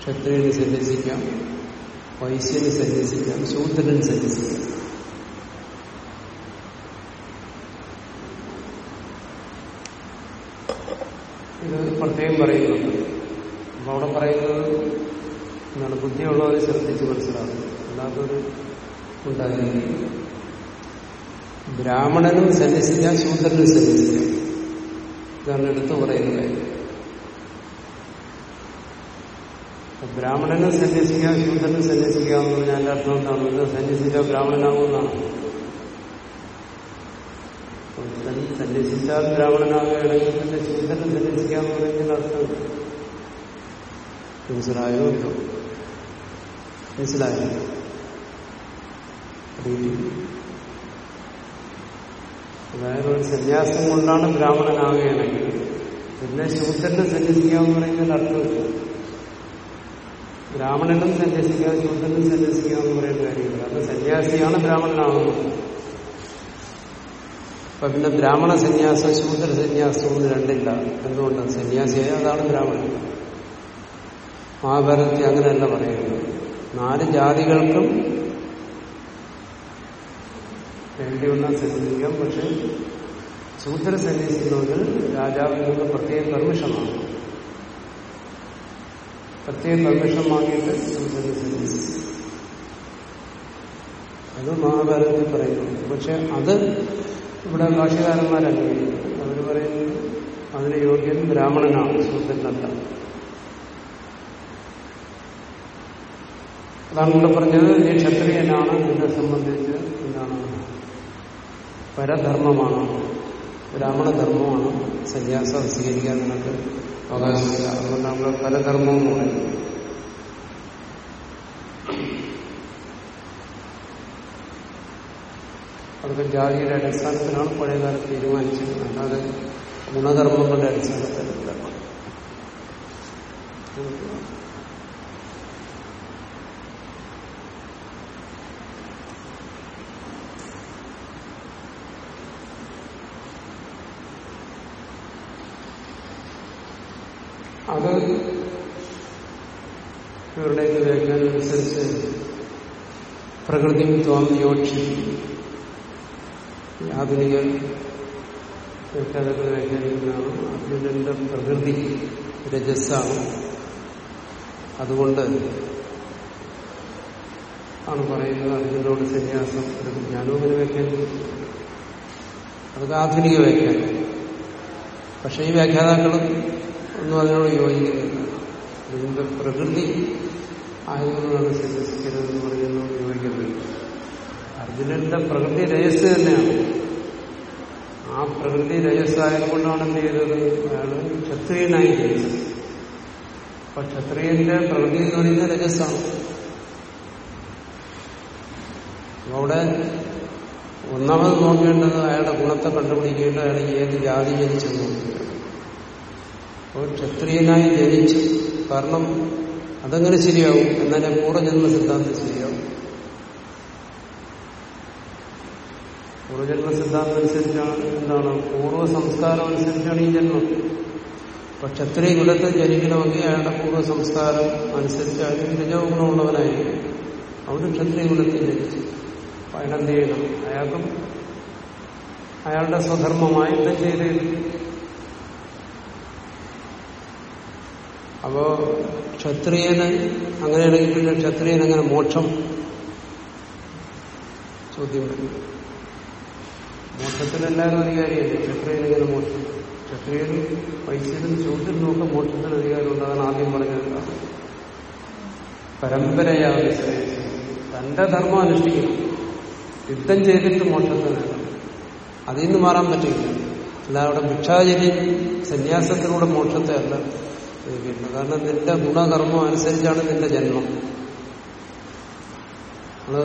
ക്ഷത്രിയന് സന്യസിക്കാം വൈശ്യന് സന്യസിക്കാം ശൂദ്രന് സന്യസിക്കാം ഇത് പ്രത്യേകം പറയുന്നുണ്ട് അപ്പൊ അവിടെ പറയുന്നത് എന്താണ്? ബുദ്ധിയുള്ളവരെ ശ്രദ്ധിച്ച് മനസ്സിലാകും അല്ലാത്തൊരു ഉണ്ടായിരിക്കും ബ്രാഹ്മണനും സന്യസിക്കാം ശൂദ്രനും സന്യസിക്കാം. ഇതാണ് എടുത്തു പറയുന്നത് ബ്രാഹ്മണനും സന്യസിക്കാം ശൂദ്രനും സന്യസിക്കാം എന്ന് പറഞ്ഞാൽ അർത്ഥം എന്താണ്? സന്യസിച്ചാൽ ബ്രാഹ്മണനാകുമെന്നാണ്. ഒരുത്തൻ സന്യസിച്ചാൽ ബ്രാഹ്മണനാകുകയാണെങ്കിൽ പിന്നെ ശൂദ്രനും സന്യസിക്കാന്ന് പറയുന്നതിന്റെ അർത്ഥം മനസ്സിലായോ ഇല്ലോ മനസ്സിലായോ അതായത് ഒരു സന്യാസം കൊണ്ടാണ് ബ്രാഹ്മണനാകുകയാണെങ്കിൽ പിന്നെ ശൂദ്രനെ സന്യസിക്കാന്ന് പറയുന്നതിന്റെ അർത്ഥമില്ല ബ്രാഹ്മണനും സന്യസിക്കാം ശൂദ്രനും സന്യസിക്കാമെന്ന് പറയുന്ന കാര്യമില്ല കാരണം സന്യാസിയാണ് ബ്രാഹ്മണനാവുന്നത് അപ്പൊ പിന്നെ ബ്രാഹ്മണ സന്യാസം ശൂദ്ര സന്യാസം ഒന്നും രണ്ടില്ല. എന്തുകൊണ്ട്? സന്യാസിയായ അതാണ് ബ്രാഹ്മണൻ. മഹാഭാരതത്തിൽ അങ്ങനെയല്ല പറയുന്നത്. നാല് ജാതികൾക്കും വേണ്ടിയുള്ള സന്യസിക്കാം പക്ഷെ ശൂദ്ര സന്യസിക്കുന്നതിൽ രാജാവിൽ നിന്ന് പ്രത്യേക പെർമിഷനാണ്. പ്രത്യേക പെർമിഷൻ വാങ്ങിയിട്ട് ശൂദ്രനെ സന്യസിക്കും അത് മഹാഭാരതത്തിൽ പറയുന്നു. പക്ഷെ അത് ഇവിടെ ഭാഷകാരന്മാരല്ല. അവർ പറയുന്നു അതിന് യോഗ്യൻ ബ്രാഹ്മണനാണ് ശൂദ്രനല്ല അതാണ് ഇവിടെ പറഞ്ഞത്. നീ ക്ഷത്രിയനാണ് ഇതിനെ സംബന്ധിച്ച് എന്താണ് പരധർമ്മമാണ്. ബ്രാഹ്മണധർമ്മമാണ്. സന്യാസം സ്വീകരിക്കാൻ നിനക്ക് അവകാശമില്ല. അതുകൊണ്ട് നമ്മൾ പരധർമ്മം എന്ന് പറയുന്നത് അതൊക്കെ ജാതിയുടെ അടിസ്ഥാനത്തിലാണ് പഴയകാലത്ത് തീരുമാനിച്ചത് അല്ലാതെ ഗുണകർമ്മങ്ങളുടെ അടിസ്ഥാനത്തിലല്ല. അത് ഇവരുടെയൊക്കെ വ്യാഖ്യാനം അനുസരിച്ച് പ്രകൃതി ത്വം യോക്ഷി ആധുനിക വ്യാഖ്യാനങ്ങൾ വ്യാഖ്യാനിക്കുന്നതാണ് അർജുനന്റെ പ്രകൃതി രജസ്സാണ് അതുകൊണ്ട് ആണ് പറയുന്നത് അർജുനോട് സന്യാസം ഞാനും അങ്ങനെ വ്യാഖ്യാനിക്കും അതൊക്കെ ആധുനിക വ്യാഖ്യാനം. പക്ഷെ ഈ വ്യാഖ്യാതാക്കളും ഒന്നും അതിനോട് യോജിക്കുന്നില്ല. ഇതിന്റെ പ്രകൃതി ആയതുകൊണ്ടാണ് സന്യസിക്കരുതെന്ന് പറയുന്നത് യോജിക്കുന്നില്ല അർജുനന്റെ പ്രകൃതി രഹസ്യ തന്നെയാണ്. ആ പ്രകൃതി രഹസ്യമായതുകൊണ്ടാണ് എന്ത് ചെയ്തത്? അയാൾ ക്ഷത്രിയനായി ജനിച്ചത് അപ്പൊ ക്ഷത്രിയന്റെ പ്രകൃതി എന്ന് പറയുന്നത് രജസ്സാണ് അവിടെ ഒന്നാമത് നോക്കേണ്ടത് അയാളുടെ ഗുണത്തെ കണ്ടുപിടിക്കേണ്ടത് അയാൾ ഏത് ജാതി ജനിച്ചെന്ന് നോക്കുക അപ്പോൾ ക്ഷത്രിയനായി ജനിച്ചു കാരണം അതെങ്ങനെ ശരിയാവും. എന്നാലേ പൂർവജന്മ സിദ്ധാന്തം ശരിയാവും. പൂർവജന്മ സിദ്ധാന്തം അനുസരിച്ചാണ് എന്താണ് പൂർവ സംസ്കാരം അനുസരിച്ചാണ് ഈ ജന്മം. അപ്പൊ ക്ഷത്രിയ കുലത്തിൽ ജനിക്കണമെങ്കിൽ അയാളുടെ പൂർവ സംസ്കാരം അനുസരിച്ച് അയാൾ രജോ ഗുണമുള്ളവനായിരിക്കും അവിടെ ക്ഷത്രിയ കുലത്തിൽ ജനിച്ചു. അപ്പൊ അയാളെന്ത് ചെയ്യണം അയാൾക്കും അയാളുടെ സ്വധർമ്മമായി എന്താ ചെയ്ത് അപ്പോ ക്ഷത്രിയന് അങ്ങനെയാണെങ്കിൽ പിന്നെ ക്ഷത്രിയൻ അങ്ങനെ മോക്ഷം. ചോദ്യം വരും. മോക്ഷത്തിന് എല്ലാവരും അധികാരിയല്ലേ ക്ഷത്രിയൻ മോക്ഷം. ക്ഷത്രിയനും വൈശ്യനും ശൂദ്രനും ഒക്കെ മോക്ഷത്തിന് അധികാരം ഉണ്ടാകാൻ ആദ്യം പറഞ്ഞത്. പരമ്പരയാണ് തന്റെ ധർമ്മം അനുഷ്ഠിക്കണം. യുദ്ധം ചെയ്തിട്ട് മോക്ഷത്തിന് അതിൽ നിന്ന് മാറാൻ പറ്റില്ല. അല്ലാതെ ഭിക്ഷാചരി സന്യാസത്തിലൂടെ മോക്ഷത്തെ അല്ല കാരണം നിന്റെ ഗുണകർമ്മം അനുസരിച്ചാണ് നിന്റെ ജന്മം. അത്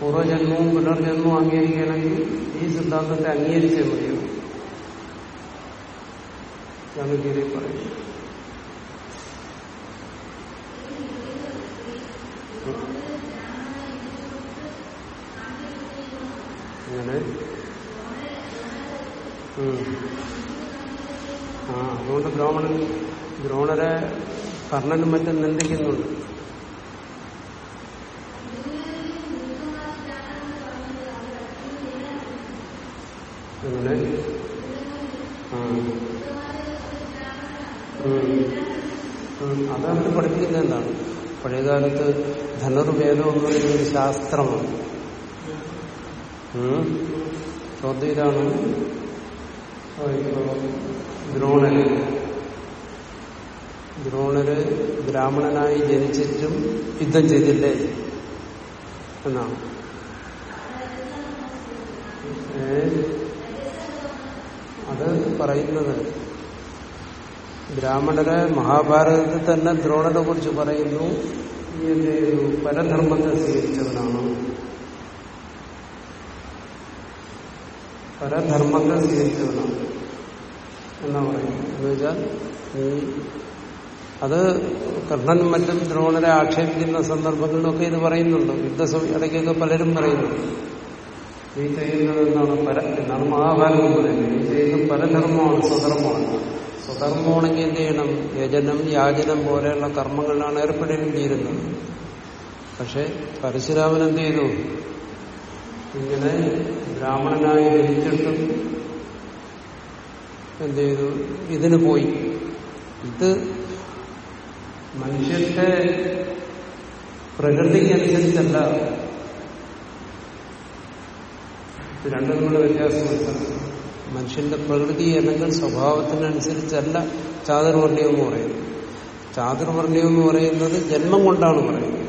പൂർവജന്മവും പുനർജന്മവും അംഗീകരിക്കുകയാണെങ്കിൽ ഈ സിദ്ധാന്തത്തെ അംഗീകരിച്ചേ മതിയോ? ഗീതയിൽ ഗീതി പറയുന്നത് അങ്ങനെ ആ അതുകൊണ്ട് ബ്രാഹ്മണൻ ദ്രോണരെ കർണനും മറ്റും നിന്ദിക്കുന്നുണ്ട് അങ്ങനെ ആ അതവർ പഠിപ്പിക്കുന്നത് എന്താണ്? പഴയകാലത്ത് ധനുർവേദം എന്ന് പറയുന്ന ഒരു ശാസ്ത്രമാണ് ചോദ്യം ഇതാണ്. ദ്രോണന്. ദ്രോണര് ബ്രാഹ്മണനായി ജനിച്ചിട്ടും യുദ്ധം ചെയ്തില്ലേ? എന്നാണ്. അത് പറയുന്നത് ബ്രാഹ്മണരെ മഹാഭാരതത്തിൽ തന്നെ ദ്രോണനെ കുറിച്ച് പറയുന്നു. ഒരു പരധർമ്മത്തെ സ്വീകരിച്ചവനാണ്. പരധർമ്മത്തെ സ്വീകരിച്ചവനാണ് എന്നാ പറയുന്നത്. എന്ന് വെച്ചാൽ ഈ അത് കർണനും മറ്റും ദ്രോണരെ ആക്ഷേപിക്കുന്ന സന്ദർഭങ്ങളിലൊക്കെ ഇത് പറയുന്നുണ്ട്. യുദ്ധ ഇടയ്ക്കൊക്കെ പലരും പറയുന്നുണ്ട്. ഈ ചെയ്യുന്നത് എന്താണ് പര എന്നാണ് മഹാഭാരതം പറയുന്നത്. ഈ ചെയ്യുന്നത് പരധർമ്മമാണ് സ്വധർമ്മമാണ്. സ്വധർമ്മമാണെങ്കിൽ എന്ത് ചെയ്യണം? യജനം യാചനം പോലെയുള്ള കർമ്മങ്ങളിലാണ് ഏർപ്പെടേണ്ടിയിരുന്നത്. പക്ഷെ പരശുരാമൻ എന്ത് ചെയ്തു? ഇങ്ങനെ ബ്രാഹ്മണനായി ജനിച്ചിട്ടും എന്ത് ചെയ്തു? ഇതിന് പോയി. ഇത് മനുഷ്യന്റെ പ്രകൃതിക്കനുസരിച്ചല്ല. രണ്ടും കൂടെ വ്യത്യാസം മനസ്സിലാക്കണം മനുഷ്യന്റെ പ്രകൃതി അല്ലെങ്കിൽ സ്വഭാവത്തിനനുസരിച്ചല്ല ചാതുർവർണയം എന്ന് പറയുന്നത്. ചാതുർവർണയം എന്ന് പറയുന്നത് ജന്മം കൊണ്ടാണ് പറയുന്നത്.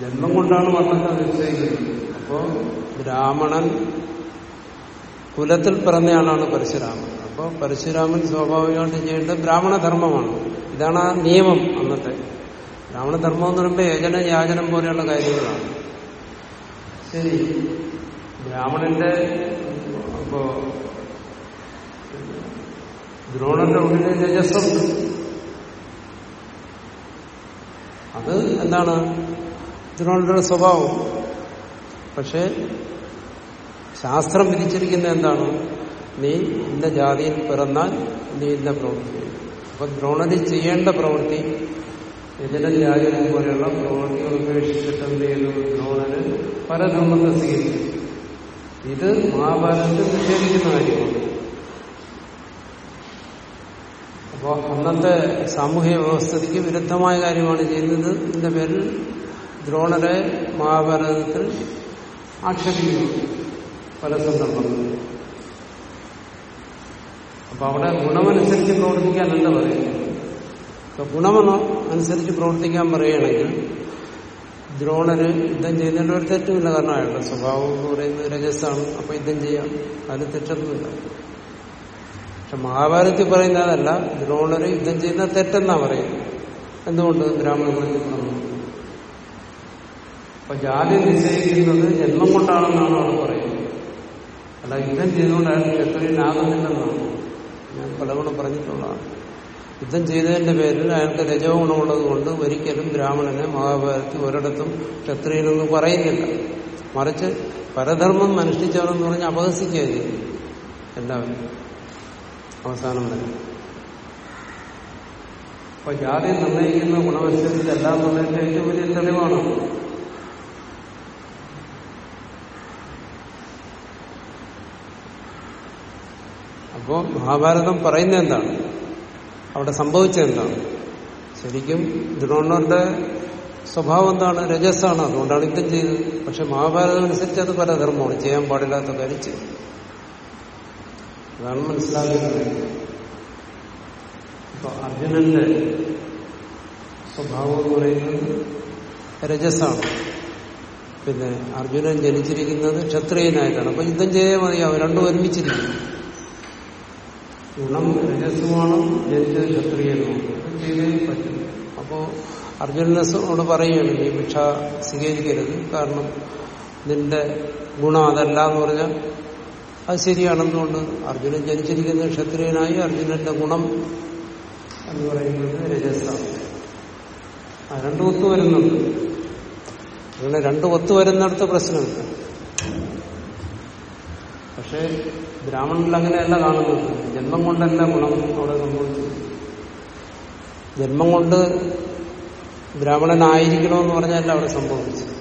ജന്മം കൊണ്ടാണ് വർണത്തെ നിശ്ചയിക്കുന്നത്. അപ്പോ ബ്രാഹ്മണൻ കുലത്തിൽ പിറന്നയാളാണ് പരശുരാമൻ. അപ്പോൾ പരശുരാമൻ സ്വാഭാവികമായിട്ട് ചെയ്യേണ്ടത് ബ്രാഹ്മണ ധർമ്മമാണ് ഇതാണ് ആ നിയമം അന്നത്തെ. ബ്രാഹ്മണ ധർമ്മം എന്ന് പറയുമ്പോൾ യജന യാചനം പോലെയുള്ള കാര്യങ്ങളാണ്. ശരി. ബ്രാഹ്മണന്റെ ഇപ്പോ ദ്രോണന്റെ ഉള്ളിലെ രജസ്സുണ്ട് അത് എന്താണ്? ദ്രോണന്റെ സ്വഭാവം. പക്ഷെ ശാസ്ത്രം വിധിച്ചിരിക്കുന്ന എന്താണ്? നീ ഇന്ന ജാതിയിൽ പിറന്നാൽ നീ ഇന്ന പ്രവൃത്തി. അപ്പൊ ദ്രോണന് ചെയ്യേണ്ട പ്രവൃത്തി യജനം ജാതി പോലെയുള്ള പ്രവൃത്തികൾ ഉപേക്ഷിച്ചിട്ട് എന്ത് ചെയ്യുന്നു? ദ്രോണന് സ്വീകരിച്ചു ഇത് മഹാഭാരതത്തിൽ നിഷേധിക്കുന്ന കാര്യമാണ്. അപ്പോ അന്നത്തെ സാമൂഹ്യ വ്യവസ്ഥയ്ക്ക് വിരുദ്ധമായ കാര്യമാണ് ചെയ്യുന്നത്. ഇതിന്റെ പേരിൽ ദ്രോണരെ മഹാഭാരതത്തിൽ ആക്ഷേപിക്കുന്നു പല സന്ദർഭങ്ങളിൽ അപ്പൊ അവിടെ ഗുണമനുസരിച്ച് പ്രവർത്തിക്കാനല്ല പറയുന്നത്? ഗുണമെന്ന് അനുസരിച്ച് പ്രവർത്തിക്കാൻ പറയുകയാണെങ്കിൽ ദ്രോണര് യുദ്ധം ചെയ്യുന്നതിന്റെ ഒരു തെറ്റുമില്ല. കാരണം അയാളുടെ സ്വഭാവം എന്ന് പറയുന്നത് രജസ്സാണ്. അപ്പൊ യുദ്ധം ചെയ്യാം. അതിൽ തെറ്റൊന്നുമില്ല. പക്ഷെ മഹാഭാരതത്തിൽ പറയുന്ന അതല്ല. ദ്രോണര് യുദ്ധം ചെയ്യുന്ന തെറ്റെന്നാ പറയുന്നത്. എന്തുകൊണ്ട് ബ്രാഹ്മണങ്ങളിൽ പിറന്നു അപ്പൊ ജാതി നിശ്ചയിക്കുന്നത് ജന്മം കൊണ്ടാണെന്നാണ് അവിടെ പറയുന്നത്. അല്ല യുദ്ധം ചെയ്തുകൊണ്ട് അയാൾ ക്ഷത്രിയനാകുന്നില്ലെന്നാണ് ഞാൻ പലവണ്ണം പറഞ്ഞിട്ടുള്ളതാണ്. യുദ്ധം ചെയ്തതിന്റെ പേരിൽ അയാൾക്ക് രജോ ഗുണമുള്ളത് കൊണ്ട് ഒരിക്കലും ബ്രാഹ്മണനെ മഹാഭാരതത്തിൽ ഒരിടത്തും ക്ഷത്രിയനൊന്നും പറയുന്നില്ല. മറിച്ച് പരധർമ്മം അനുഷ്ഠിച്ചവരെന്ന് പറഞ്ഞ് അപഹസിക്കുക എല്ലാവരും. അവസാനം വരെ. അപ്പൊ ജാതി നിർണയിക്കുന്ന ഗുണമനുസരിച്ച് എല്ലാം എന്നുള്ളതിന്റെ ഏറ്റവും വലിയ തെളിവാണ്. അപ്പോ മഹാഭാരതം പറയുന്നത് എന്താണ്? അവിടെ സംഭവിച്ചത് എന്താണ് ശരിക്കും ദ്രോണന്റെ സ്വഭാവം എന്താണ്? രജസ്സാണ് അതുകൊണ്ടാണ് യുദ്ധം ചെയ്തത്. പക്ഷെ മഹാഭാരതം അനുസരിച്ച് അത് പല ധർമ്മമാണ്. ചെയ്യാൻ പാടില്ലാത്ത കാര്യം ചെയ്തു അതാണ് മനസ്സിലാക്കുന്നത് അപ്പൊ അർജുനന്റെ സ്വഭാവം എന്ന് പറയുന്നത് രജസ്സാണ് പിന്നെ അർജുനൻ ജനിച്ചിരിക്കുന്നത് ക്ഷത്രിയനായിട്ടാണ്. അപ്പൊ യുദ്ധം ചെയ്യാൻ മതിയാവും രണ്ടും ഒരുമിച്ചിരിക്കും ഗുണം രജസ്സുമാണ് ജനിച്ചത് ക്ഷത്രിയനുമാണ് ചെയ്തേ പറ്റും. അപ്പോ അർജുനനോട് പറയുകയാണ് നീ ഭിക്ഷ സ്വീകരിക്കരുത്. കാരണം നിന്റെ ഗുണം അതല്ല എന്ന് പറഞ്ഞാൽ അത് ശരിയാണെന്നുകൊണ്ട് അർജുനൻ ജനിച്ചിരിക്കുന്ന ക്ഷത്രിയനായി അർജുനന്റെ ഗുണം എന്ന് പറയുന്നത് രജസ്സാണ്. ആ രണ്ടു ഒത്തു വരുന്നുണ്ട്. അങ്ങനെ രണ്ടു ഒത്തു വരുന്നിടത്ത് പ്രശ്നമില്ല. പക്ഷേ ബ്രാഹ്മണനിൽ അങ്ങനെയല്ല കാണുന്നത്. ജന്മം കൊണ്ടല്ല ഗുണം അവിടെ സംഭവിച്ചത്. ജന്മം കൊണ്ട് ബ്രാഹ്മണനായിരിക്കണമെന്ന് പറഞ്ഞല്ല അവിടെ സംഭവിച്ചത്.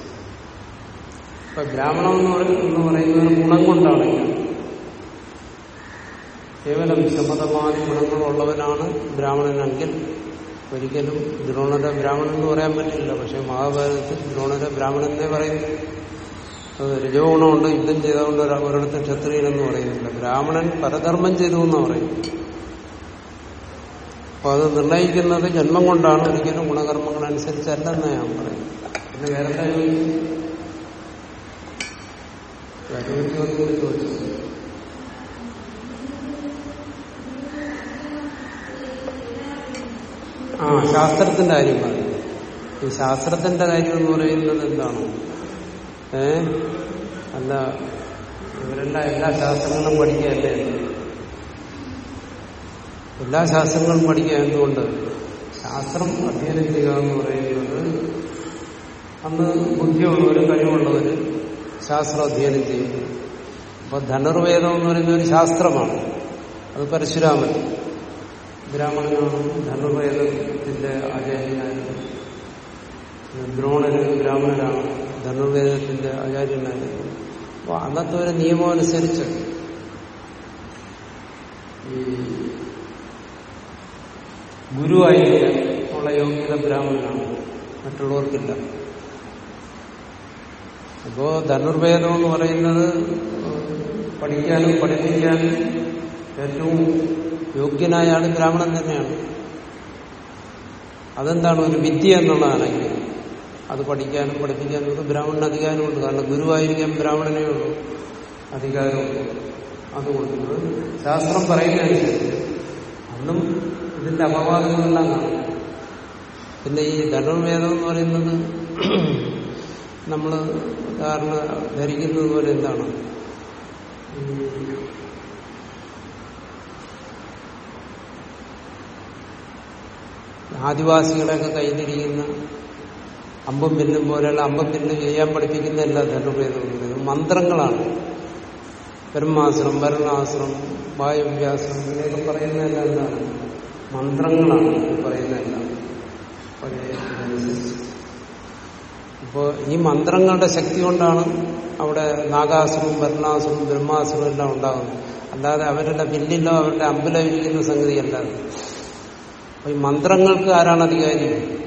അപ്പൊ ബ്രാഹ്മണം എന്ന് പറയ- എന്ന് പറയുന്നത് ഗുണം കൊണ്ടാണ്. കേവലം ശമതമാതി ഗുണങ്ങളുള്ളവനാണ് ബ്രാഹ്മണനെങ്കിൽ ഒരിക്കലും ദ്രോണര ബ്രാഹ്മണൻ എന്ന് പറയാൻ പറ്റില്ല. പക്ഷെ മഹാഭാരതത്തിൽ ദ്രോണര ബ്രാഹ്മണൻ എന്നേ പറയുന്നു. രജോ ഗുണമുണ്ട് യുദ്ധം ചെയ്തുകൊണ്ട് ഒരിടത്ത് ക്ഷത്രിയനെന്ന് പറയുന്നില്ല. ബ്രാഹ്മണൻ പരധർമ്മം ചെയ്തു എന്ന് പറയും അപ്പൊ അത് നിർണയിക്കുന്നത് ജന്മം കൊണ്ടാണ് ഒരിക്കലും ഗുണകർമ്മങ്ങളനുസരിച്ചല്ലെന്ന് ഞാൻ പറയും പിന്നെ വേറെ ആ ശാസ്ത്രത്തിന്റെ കാര്യം പറയും ഈ ശാസ്ത്രത്തിന്റെ കാര്യം എന്ന് പറയുന്നത് എന്താണ്? ഏ? അല്ല ഇവരെല്ലാം എല്ലാ ശാസ്ത്രങ്ങളും പഠിക്കുകയല്ലേ? എല്ലാ ശാസ്ത്രങ്ങളും പഠിക്കുക എന്തുകൊണ്ട്? ശാസ്ത്രം അധ്യയനം ചെയ്യുക എന്ന് പറയുന്നത് അന്ന് ബുദ്ധിയുള്ളവരും കഴിവുള്ളവർ ശാസ്ത്രം അധ്യയനം ചെയ്യുന്നു അപ്പൊ ധനുർവേദം എന്ന് പറയുന്ന ഒരു ശാസ്ത്രമാണ്. അത് പരശുരാമൻ. ബ്രാഹ്മണനാണ് ധനുർവേദത്തിന്റെ ആചാര്യനായിരുന്നു. ദ്രോണര് ബ്രാഹ്മണനാണ്. ധനുർവേദത്തിന്റെ ആചാര്യനായിരുന്നു അപ്പൊ അന്നത്തെ ഒരു നിയമം അനുസരിച്ച് ഈ ഗുരുവായിരിക്കാൻ ഉള്ള യോഗ്യത ബ്രാഹ്മണനാണ്. മറ്റുള്ളവർക്കില്ല. അപ്പോ ധനുർവേദം എന്ന് പറയുന്നത് പഠിക്കാനും പഠിപ്പിക്കാനും ഏറ്റവും യോഗ്യനായ ബ്രാഹ്മണൻ തന്നെയാണ്. അതെന്താണ് ഒരു വിദ്യ എന്നുള്ളതാണെങ്കിൽ അത് പഠിക്കാനും പഠിപ്പിക്കാനും ഒക്കെ ബ്രാഹ്മണന് അധികാരമുണ്ട് കാരണം ഗുരുവായിരിക്കാൻ ബ്രാഹ്മണനേ ഉള്ളൂ. അധികാരമുണ്ട് അതുകൊണ്ട് ശാസ്ത്രം പറയുന്നതനുസരിച്ച് അന്നും ഇതിന്റെ അപവാദങ്ങളെല്ലാം കാണും. പിന്നെ ഈ ധനുർവേദം എന്ന് പറയുന്നത് നമ്മൾ ധാരണ ധരിക്കുന്നത് പോലെ എന്താണ്? ആദിവാസികളെയൊക്കെ കയ്യിലിരിക്കുന്ന അമ്പം പില്ലും പോലെയുള്ള അമ്പം പില്ല് ചെയ്യാൻ പഠിപ്പിക്കുന്നതല്ല പറയുന്നത് മന്ത്രങ്ങളാണ്. ബ്രഹ്മാസുരം വരുണാസുരം വായുവ്യാസുരം ഇങ്ങനെയൊക്കെ പറയുന്നതല്ല എന്താണ്? മന്ത്രങ്ങളാണ് പറയുന്നതല്ല അപ്പോ ഈ മന്ത്രങ്ങളുടെ ശക്തി കൊണ്ടാണ് അവിടെ നാഗാസുരവും ഭരണാസുരവും ബ്രഹ്മാസുരവും എല്ലാം ഉണ്ടാകുന്നത്. അല്ലാതെ അവരുടെ ബില്ലിലോ അവരുടെ അമ്പലോ ഇരിക്കുന്ന സംഗതിയല്ല. അത്. അപ്പൊ ഈ മന്ത്രങ്ങൾക്ക് ആരാണ് അധികാരി?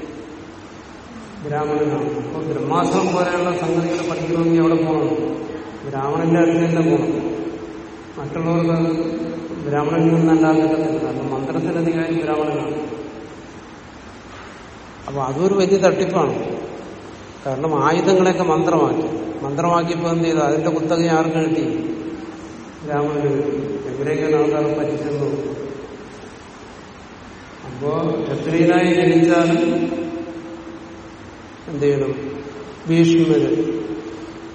ബ്രാഹ്മണനാണ് അപ്പൊ ബ്രഹ്മാസുരം പോലെയുള്ള സംഗതികൾ പഠിക്കണമെങ്കിൽ അവിടെ പോകണം. ബ്രാഹ്മണന്റെ അടുത്തല്ല പോകണം. മറ്റുള്ളവർക്ക് ബ്രാഹ്മണനിൽ നിന്നല്ലാതെ മന്ത്രത്തിന്റെ അധികാരി ബ്രാഹ്മണനാണ്. അപ്പൊ അതൊരു വലിയ തട്ടിപ്പാണ്. കാരണം ആയുധങ്ങളെയൊക്കെ മന്ത്രമാക്കി. മന്ത്രമാക്കിയപ്പോ എന്ത് ചെയ്തു? അതിന്റെ കുത്തക ആർക്ക് കിട്ടി? കിട്ടി. എവിടെയൊക്കെയാണ് ആൾക്കാർ പറ്റിച്ചെന്നു അപ്പോ ക്ഷത്രിയനായി ജനിച്ചാലും എന്ത് ചെയ്യണം ഭീഷ്മര്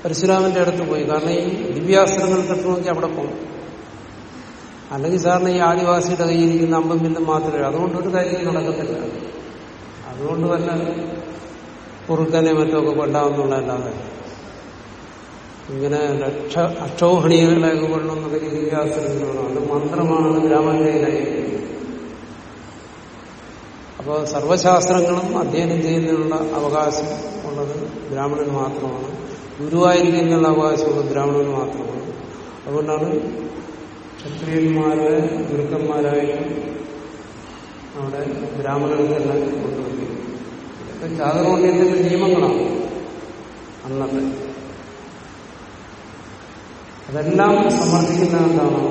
പരശുരാമന്റെ അടുത്ത് പോയി. കാരണം ഈ ദിവ്യാസ്ത്രങ്ങൾ കിട്ടണമെങ്കിൽ അവിടെ പോകും അല്ലെങ്കിൽ സാറിന് ഈ ആദിവാസിയുടെ കയ്യിരിക്കുന്ന അമ്പം ബില്ലും മാത്രമേ അതുകൊണ്ട് ഒരു കാര്യം നടക്കത്തില്ല. അതുകൊണ്ട് വല്ല കുറുക്കനെ മറ്റൊക്കെ കൊണ്ടാവുന്നുള്ളതല്ലാതെ ഇങ്ങനെ ലക്ഷ അക്ഷോഹിണികളെയൊക്കെ കൊള്ളണമെന്നൊക്കെ ദിവ്യാസ്ത്രങ്ങളാണ് അത് മന്ത്രമാണ് ബ്രാഹ്മണയിലായിരിക്കും അപ്പോൾ സർവശാസ്ത്രങ്ങളും അധ്യയനം ചെയ്യുന്നതിനുള്ള അവകാശം ഉള്ളത് ബ്രാഹ്മണന് മാത്രമാണ്. ഗുരുവായിരിക്കുന്നതിനുള്ള അവകാശമുള്ളത് ബ്രാഹ്മണന് മാത്രമാണ്. അതുകൊണ്ടാണ് ക്ഷത്രിയന്മാരെ ഗുരുക്കന്മാരായാലും അവിടെ ബ്രാഹ്മണർക്കെല്ലാം കൊണ്ടുവരുന്നത് ഇതൊക്കെ ചാതുർവർണയത്തിന്റെ നിയമങ്ങളാണ് അന്നത്തെ. അതെല്ലാം സമർത്ഥിക്കുന്ന എന്താണ്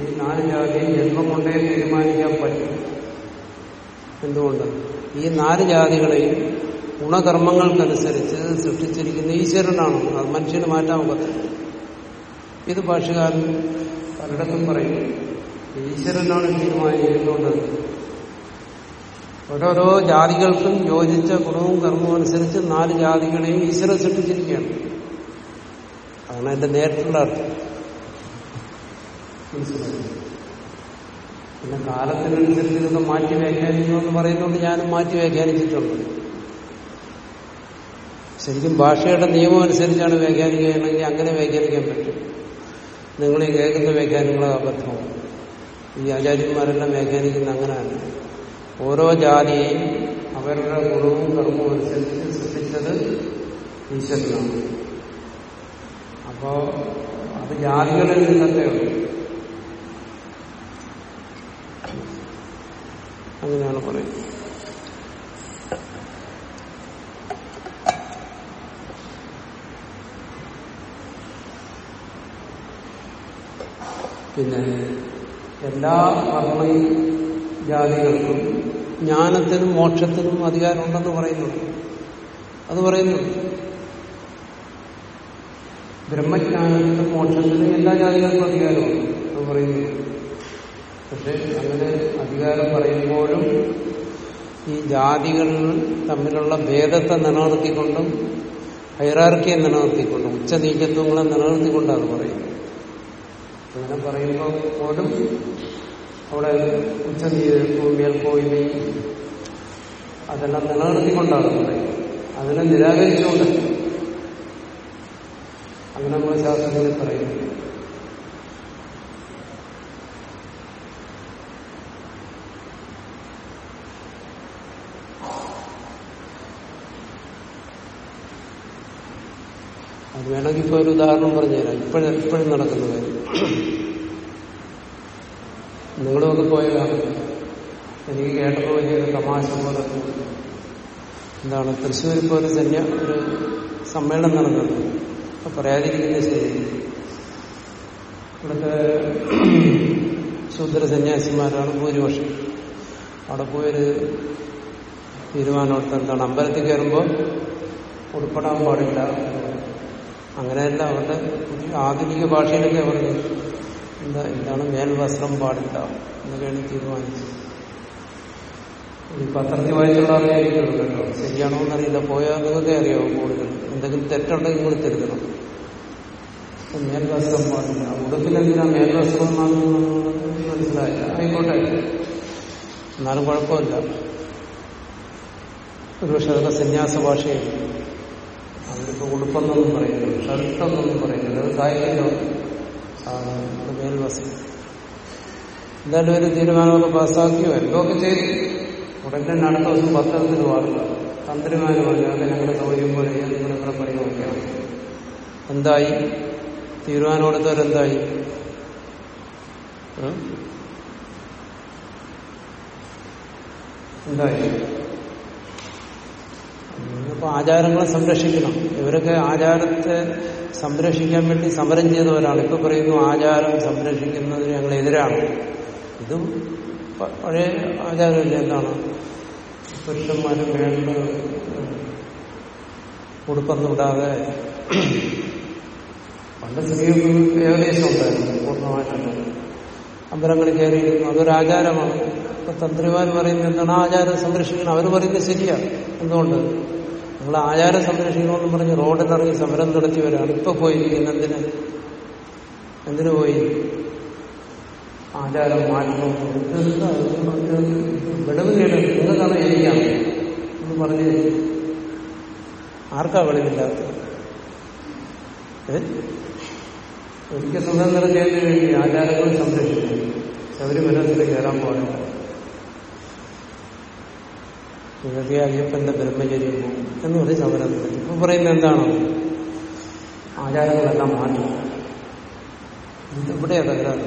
ഈ നാല് ജാതിയും ജന്മം കൊണ്ടേ തീരുമാനിക്കാൻ പറ്റും. എന്തുകൊണ്ട് ഈ നാല് ജാതികളെയും ഗുണകർമ്മങ്ങൾക്കനുസരിച്ച് സൃഷ്ടിച്ചിരിക്കുന്ന ഈശ്വരനാണ്. അത് മനുഷ്യന് മാറ്റാൻ ഒക്കത്തില്ല ഇത് ഭാഷകാരൻ പലയിടത്തും പറയും. ഈശ്വരനാണ് തീരുമാനിക്കുന്നത് ഓരോരോ ജാതികൾക്കും യോജിച്ച ഗുണവും കർമ്മവും അനുസരിച്ച് നാല് ജാതികളെയും ഈശ്വരൻ സൃഷ്ടിച്ചിരിക്കുകയാണ്. അതാണ് എന്റെ നേരിട്ടുള്ള അർത്ഥം. മനസ്സിലായി? പിന്നെ കാലത്തിനനുസരിച്ച് ഇതൊക്കെ മാറ്റി വ്യാഖ്യാനിക്കുന്നു എന്ന് പറയുന്നതുകൊണ്ട് ഞാനും മാറ്റി വ്യാഖ്യാനിച്ചിട്ടുണ്ട്. ശരിക്കും ഭാഷയുടെ നിയമം അനുസരിച്ചാണ് വ്യാഖ്യാനിക്കുകയാണെങ്കിൽ അങ്ങനെ വ്യാഖ്യാനിക്കാൻ പറ്റും. നിങ്ങൾ ഈ കേൾക്കുന്ന വ്യാഖ്യാനങ്ങൾ അബദ്ധമാണ്. ഈ ആചാര്യന്മാരെല്ലാം വ്യാഖ്യാനിക്കുന്ന അങ്ങനെയല്ല ഓരോ ജാതിയെയും അവരുടെ ഗുണവും കർമ്മവും അനുസരിച്ച് സൃഷ്ടിച്ചത് ഈശ്വരനാണ്. അപ്പോ അത് ജാതികളിൽ നിന്നൊക്കെ അങ്ങനെയാണ് പറയുന്നത്. പിന്നെ എല്ലാ വർണ ജാതികൾക്കും ജ്ഞാനത്തിനും മോക്ഷത്തിനും അധികാരമുണ്ടെന്ന് പറയുന്നുണ്ട്. അത് പറയുന്നുണ്ട്. ബ്രഹ്മജ്ഞാനത്തിനും മോക്ഷത്തിനും എല്ലാ ജാതികൾക്കും അധികാരമുണ്ട്. അത് പറയുന്നു പക്ഷെ അങ്ങനെ അധികാരം പറയുമ്പോഴും ഈ ജാതികൾ തമ്മിലുള്ള ഭേദത്തെ നിലനിർത്തിക്കൊണ്ടും ഹൈറാർക്കിയെ നിലനിർത്തിക്കൊണ്ടും ഉച്ചനീചത്വങ്ങളെ നിലനിർത്തിക്കൊണ്ടാണ് പറയുന്നത്. അങ്ങനെ പറയുമ്പോൾ പോലും അവിടെ ഉച്ചനീചത്വവും മേൽക്കോയ്മയും അതെല്ലാം നിലനിർത്തിക്കൊണ്ടാണ് പറയുന്നത്. അതിനെ നിരാകരിച്ചുകൊണ്ട്. അങ്ങനെ നമ്മൾ ശാസ്ത്രങ്ങളിൽ പറയുന്നു. അത് വേണമെങ്കിൽ ഇപ്പൊ ഒരു ഉദാഹരണം പറഞ്ഞുതരാം ഇപ്പോഴും ഇപ്പോഴും നടക്കുന്ന കാര്യം. നിങ്ങളുമൊക്കെ പോയതാണ് എനിക്ക് കേട്ടപ്പോൾ വലിയൊരു തമാശ പോലെ എന്താണ് തൃശ്ശൂർ ഇപ്പോൾ ഒരു ഒരു സമ്മേളനം നടന്നത് അപ്പൊ പറയാതിരിക്കുന്ന ശരി. ഇവിടുത്തെ ശൂദ്ര സന്യാസിമാരാണ് ഭൂരിപക്ഷം. അവിടെ പോയൊരു തീരുമാനമെടുത്ത് എന്താണ് അമ്പലത്തിൽ കയറുമ്പോൾ ഉൾപ്പെടാൻ പാടില്ല. അങ്ങനെയല്ല അവരുടെ ആധുനിക ഭാഷയിലൊക്കെ അവർ എന്താ എന്താണ് മേൽവസ്ത്രം പാടില്ല എന്നൊക്കെയാണ് തീരുമാനിച്ചത്. ഈ പത്രത്തിൽ വായിച്ചുള്ള അറിയായിരിക്കുമല്ലോ കേട്ടോ. ശരിയാണോ എന്നറിയില്ല. പോയാൽ നിങ്ങൾക്ക് അറിയാവും കൂടുതൽ? എന്തെങ്കിലും തെറ്റുണ്ടെങ്കിൽ കൂടി തിരുത്തണം. മേൽവസ്ത്രം പാടില്ല. ഉടുപ്പിനെന്തിനാ മേൽവസ്ത്രം മനസ്സിലായില്ല. ആയിക്കോട്ടെ. എന്നാലും കുഴപ്പമില്ല. ഒരുപക്ഷെ അതൊക്കെ സന്യാസ ഭാഷയാണ് അവരിപ്പോ ഉടുപ്പെന്നൊന്നും പറയുന്നില്ല ഷർട്ടെന്നൊന്നും പറയുന്നില്ല അത് കായികല്ലോ മേൽവാസി എന്തായാലും ഒരു തീരുമാനമൊക്കെ പാസ്സാക്കിയോ എന്തൊക്കെ ചെയ്തു. ഉടൻ തന്നെ അടുത്ത ദിവസം പത്രത്തിൽ വാർത്ത. തന്ത്രിമാര് പറഞ്ഞു അതൊക്കെ ഞങ്ങളുടെ സൗകര്യം പോലെ നിങ്ങളിവിടെ പരിഗണിക്കണം എന്തായി? തീരുമാനം എടുത്തവരെന്തായി? എന്തായി? അപ്പൊ ആചാരങ്ങളെ സംരക്ഷിക്കണം. ഇവരൊക്കെ ആചാരത്തെ സംരക്ഷിക്കാൻ വേണ്ടി സമരം ചെയ്തവരാണ്. ഇപ്പൊ പറയുന്നു ആചാരം സംരക്ഷിക്കുന്നതിന് ഞങ്ങൾ എതിരാണ് ഇതും പഴയ ആചാരമില്ല? എന്താണ്? പുരുഷന്മാരും വേണ്ട ഉടുപ്പൊന്നും ഇടാതെ പണ്ട് സ്ത്രീകൾക്ക് ഏകദേശം ഉണ്ടായിരുന്നു പൂർണമായിട്ടല്ല അമ്പലങ്ങളിൽ കയറിയിരുന്നു അതൊരാചാരമാണ് ഇപ്പൊ തന്ത്രിമാർ പറയുന്നത് എന്താണ്? ആചാരം സംരക്ഷിക്കണം. അവർ പറയുന്നത് ശരിയാണ് എന്തുകൊണ്ട്? നിങ്ങൾ ആചാരം സംരക്ഷിക്കണമെന്ന് പറഞ്ഞ് റോഡിലിറങ്ങി സമരം നടത്തിയവരാണ് ഇപ്പൊ പോയിരിക്കുന്നത് എന്തിന്? എന്തിനു പോയി? ആചാരം മാറ്റണം. വിടവ് കേട്. നിങ്ങൾക്കാണ് എന്ന് പറഞ്ഞ് ആർക്കാ വെളിവില്ലാത്തത്? എനിക്ക് സ്വതന്ത്രം ചെയ്യുന്നതിന് വേണ്ടി ആചാരങ്ങൾ സംരക്ഷിക്കും ശബരിമലത്തിൽ കയറാൻ പാടില്ല ഇതൊക്കെ അയ്യപ്പന്റെ ബ്രഹ്മചര്യം പോകും എന്ന് സമരം നടത്തി ഇപ്പൊ പറയുന്നത് എന്താണോ? ആചാരങ്ങളെല്ലാം മാറ്റി. ഇതെവിടെ തകരാറ്?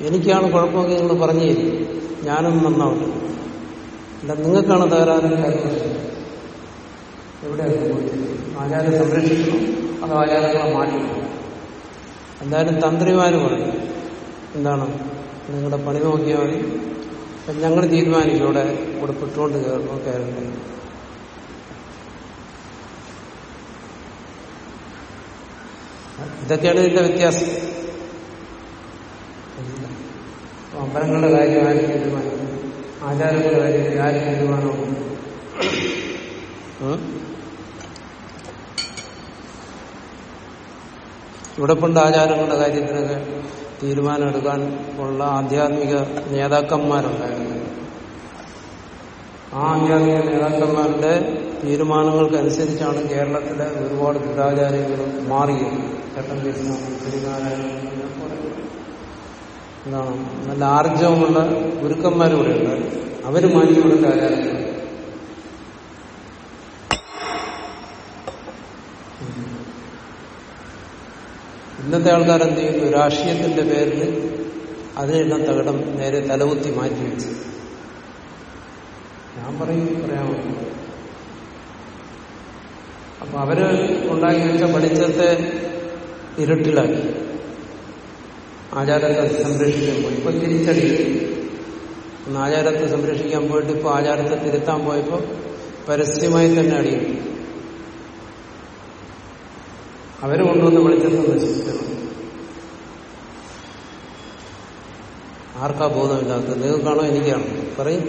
എനിക്കാണ് കുഴപ്പമെങ്കിൽ നിങ്ങൾ പറഞ്ഞു. തരും ഞാനും നന്നാവട്ടെ. അല്ല നിങ്ങൾക്കാണ് പ്രശ്നം. എവിടെയാണ് ആചാരം സംരക്ഷിക്കണം അത് ആചാരങ്ങളെ മാറ്റണം എന്തായാലും തന്ത്രിമാര് പറയും എന്താണ്? നിങ്ങളുടെ പണി നോക്കിയാൽ മതി. ഞങ്ങൾ തീരുമാനിക്കും ഇവിടെ ഉടുപ്പിട്ടുകൊണ്ട് കയറണോ കയറുന്നു ഇതൊക്കെയാണ് ഇതിന്റെ വ്യത്യാസം. അമ്പലങ്ങളുടെ കാര്യം ആര് തീരുമാനിക്കും. ആചാരങ്ങളുടെ കാര്യം ആര് തീരുമാനമാണ് ഇവിടെ പണ്ട് ആചാരങ്ങളുടെ കാര്യത്തിനൊക്കെ തീരുമാനമെടുക്കാൻ ഉള്ള ആധ്യാത്മിക നേതാക്കന്മാരുണ്ടായിരുന്നു. ആ ആധ്യാത്മിക നേതാക്കന്മാരുടെ തീരുമാനങ്ങൾക്കനുസരിച്ചാണ് കേരളത്തിലെ ഒരുപാട് ദുരാചാരങ്ങളും മാറിയത്. ചട്ടം കുറെ എന്താണ് നല്ല ആർജവമുള്ള ഗുരുക്കന്മാരും ഇവിടെ ഉണ്ടായിരുന്നു അവർ മാറ്റിക്കൊടുത്ത ആചാരങ്ങൾ ഇന്നത്തെ ആൾക്കാർ എന്ത് ചെയ്യുന്നു? രാഷ്ട്രീയത്തിന്റെ പേരിൽ അതിനെല്ലാം തകടം നേരെ തലകുത്തി മാറ്റി വെച്ചു. ഞാൻ പറയും പറയാമോ? അപ്പൊ അവർ ഉണ്ടാക്കി വെച്ച വെളിച്ചത്തെ ഇരുട്ടിലാക്കി. ആചാരത്തെ സംരക്ഷിക്കാൻ പോയി. ഇപ്പൊ തിരിച്ചടി. ഒന്ന് ആചാരത്തെ സംരക്ഷിക്കാൻ പോയിട്ട് ഇപ്പൊ ആചാരത്തെ തിരുത്താൻ പോയപ്പോ പരസ്യമായി തന്നെ അടിയും അവർ കൊണ്ടുവന്ന് വെളിച്ചത്തെ നശിപ്പിക്കണം ആർക്കാ ബോധമില്ലാത്തത് നിങ്ങൾക്കാണോ എനിക്കാണോ? പറയും.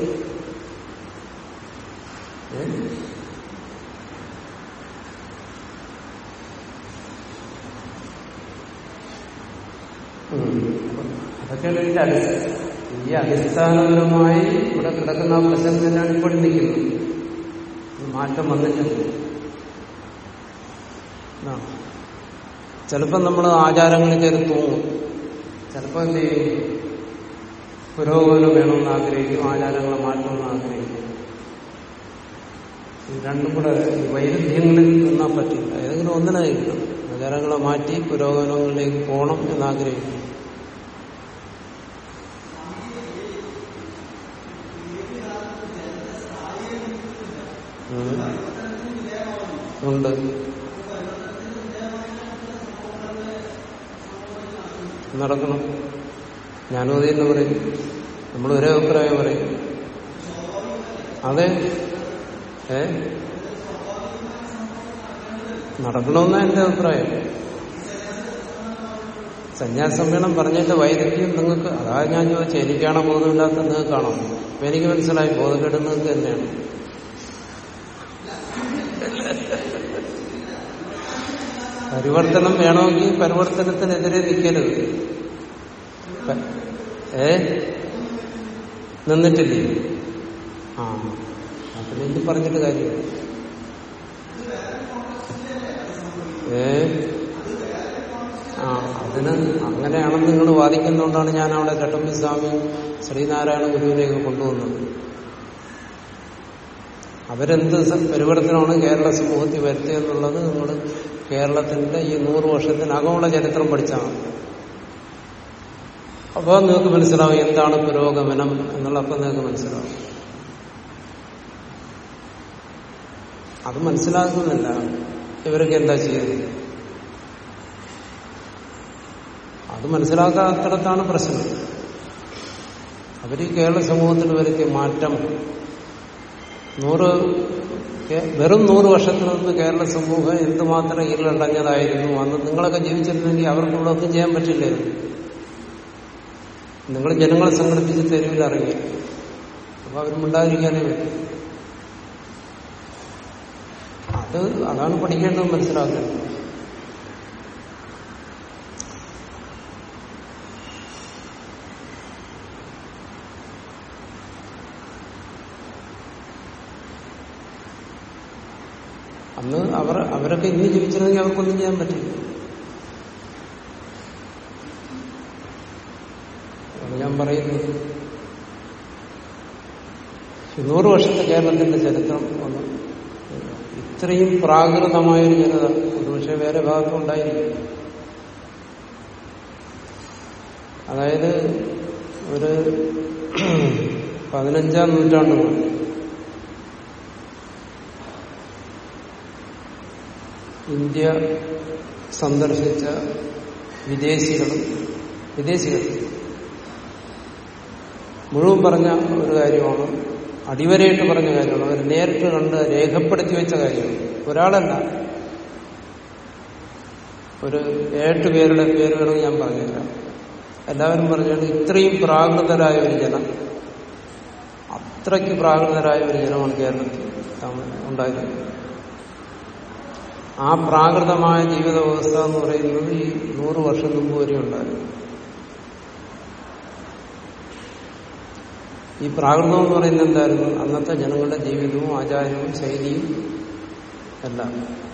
അതൊക്കെയാണ് ഇതിന്റെ അടിസ്ഥാനം ഈ അടിസ്ഥാനപരമായി ഇവിടെ കിടക്കുന്ന പ്രശ്നം തന്നെയാണ് ഇപ്പോൾ നിൽക്കുന്നത് മാറ്റം വന്നിട്ടുണ്ട്. ചിലപ്പോൾ നമ്മൾ ആചാരങ്ങളിൽ കയറി തൂങ്ങും. ചിലപ്പോൾ എന്ത് ചെയ്യും? പുരോഗമനം വേണമെന്ന് ആഗ്രഹിക്കും ആചാരങ്ങളെ മാറ്റണമെന്ന് ആഗ്രഹിക്കും. രണ്ടും കൂടെ വൈരുദ്ധ്യങ്ങളിൽ നിന്നാൽ പറ്റില്ല. ഏതെങ്കിലും ഒന്നിനായിരിക്കണം. ആചാരങ്ങളെ മാറ്റി പുരോഗമനങ്ങളിലേക്ക് പോകണം എന്നാഗ്രഹിക്കും. ഉണ്ട്. നടക്കണം. ഞാനും അതേ എന്ന് പറയും. നമ്മൾ ഒരേ അഭിപ്രായം പറയും. അതെ. ഏ? നടക്കണമെന്നാ എന്റെ അഭിപ്രായം. സന്യാസമ്മേളനം പറഞ്ഞതിന്റെ വൈദഗ്ധ്യം നിങ്ങൾക്ക് അതാ ഞാൻ ചോദിച്ചത് എനിക്കാണോ ബോധമില്ലാത്ത നിങ്ങൾക്കാണോ അപ്പൊ എനിക്ക് മനസ്സിലായി ബോധക്കേട് നിങ്ങൾക്ക് തന്നെയാണ്. പരിവർത്തനം വേണമെങ്കിൽ പരിവർത്തനത്തിനെതിരെ നിൽക്കരുത്. ഏ? നിന്നിട്ടില്ലേ? ആ. അതിന് ഇനി പറഞ്ഞിട്ട് കാര്യം. ഏ? ആ അതിന് അങ്ങനെയാണെന്ന് നിങ്ങൾ വാദിക്കുന്നതുകൊണ്ടാണ് ഞാൻ അവിടെ ചട്ടമ്പി സ്വാമി ശ്രീനാരായണ ഗുരുവിനെയൊക്കെ കൊണ്ടുവന്നത്. അവരെന്ത് പരിവർത്തനമാണ് കേരള സമൂഹത്തിൽ വരുത്തിയെന്നുള്ളത് നിങ്ങൾ കേരളത്തിന്റെ ഈ നൂറ് വർഷത്തിനകമുള്ള ചരിത്രം പഠിച്ചാണ്. അപ്പൊ അപ്പോൾ നിങ്ങൾക്ക് മനസ്സിലാവും എന്താണ് പുരോഗമനം എന്നുള്ളപ്പോൾ നിങ്ങൾക്ക് മനസ്സിലാവും. അത് മനസ്സിലാക്കുന്നില്ല. ഇവരൊക്കെ എന്താ ചെയ്യുന്നത്? അത് മനസ്സിലാക്കാത്തിടത്താണ് പ്രശ്നം. അവർ കേരള സമൂഹത്തിൽ വരുത്തിയ മാറ്റം നൂറ് വെറും നൂറ് വർഷത്തിൽ നിന്ന് കേരള സമൂഹം എന്തുമാത്രം ഇരുളടഞ്ഞതായിരുന്നു. അന്ന് നിങ്ങളൊക്കെ ജീവിച്ചിരുന്നെങ്കിൽ അവർക്കുള്ളതൊന്നും ചെയ്യാൻ പറ്റില്ലായിരുന്നു. നിങ്ങൾ ജനങ്ങളെ സംഘടിപ്പിച്ച് തെരുവിൽ ഇറങ്ങി. അപ്പൊ അവർ ഉണ്ടായിരിക്കാനേ പറ്റും. അത് അതാണ് പഠിക്കേണ്ടത് മനസ്സിലാക്കേണ്ടത് അന്ന് അവർ അവരൊക്കെ ഇന്ന് ജീവിച്ചിരുന്നെങ്കിൽ അവർക്കൊന്നും ചെയ്യാൻ പറ്റില്ല. ഞാൻ പറയുന്നത് നൂറ് വർഷത്തെ കേരളത്തിന്റെ ചരിത്രം ഒന്ന്. ഇത്രയും പ്രാകൃതമായൊരു ജനത ഒരുപക്ഷെ വേറെ ഭാഗത്തും ഉണ്ടായിരിക്കും അതായത് ഒരു പതിനഞ്ചാം നൂറ്റാണ്ട് ഇന്ത്യ സന്ദർശിച്ച വിദേശികളും വിദേശികൾ മുഴുവൻ പറഞ്ഞ ഒരു കാര്യമാണ് അടിവരയിട്ട് പറഞ്ഞ കാര്യമാണ് അവർ നേരിട്ട് കണ്ട് രേഖപ്പെടുത്തി വെച്ച കാര്യമാണ്. ഒരാളല്ല. ഒരു ഏട്ട് പേരുടെ പേര് വേണമെന്ന് ഞാൻ പറഞ്ഞില്ല. എല്ലാവരും പറഞ്ഞാൽ ഇത്രയും പ്രാകൃതരായ ഒരു ജനം അത്രയ്ക്ക് പ്രാകൃതരായ ഒരു ജനമാണ് കേരളത്തിൽ ഉണ്ടായിരുന്നത്. ആ പ്രാകൃതമായ ജീവിത വ്യവസ്ഥ എന്ന് പറയുന്നത് ഈ നൂറ് വർഷം മുമ്പ് വരെ ഉണ്ടായിരുന്നു. ഈ പ്രാകൃതം എന്ന് പറയുന്നത് എന്തായിരുന്നു? അന്നത്തെ ജനങ്ങളുടെ ജീവിതവും ആചാരവും ശൈലിയും എല്ലാം.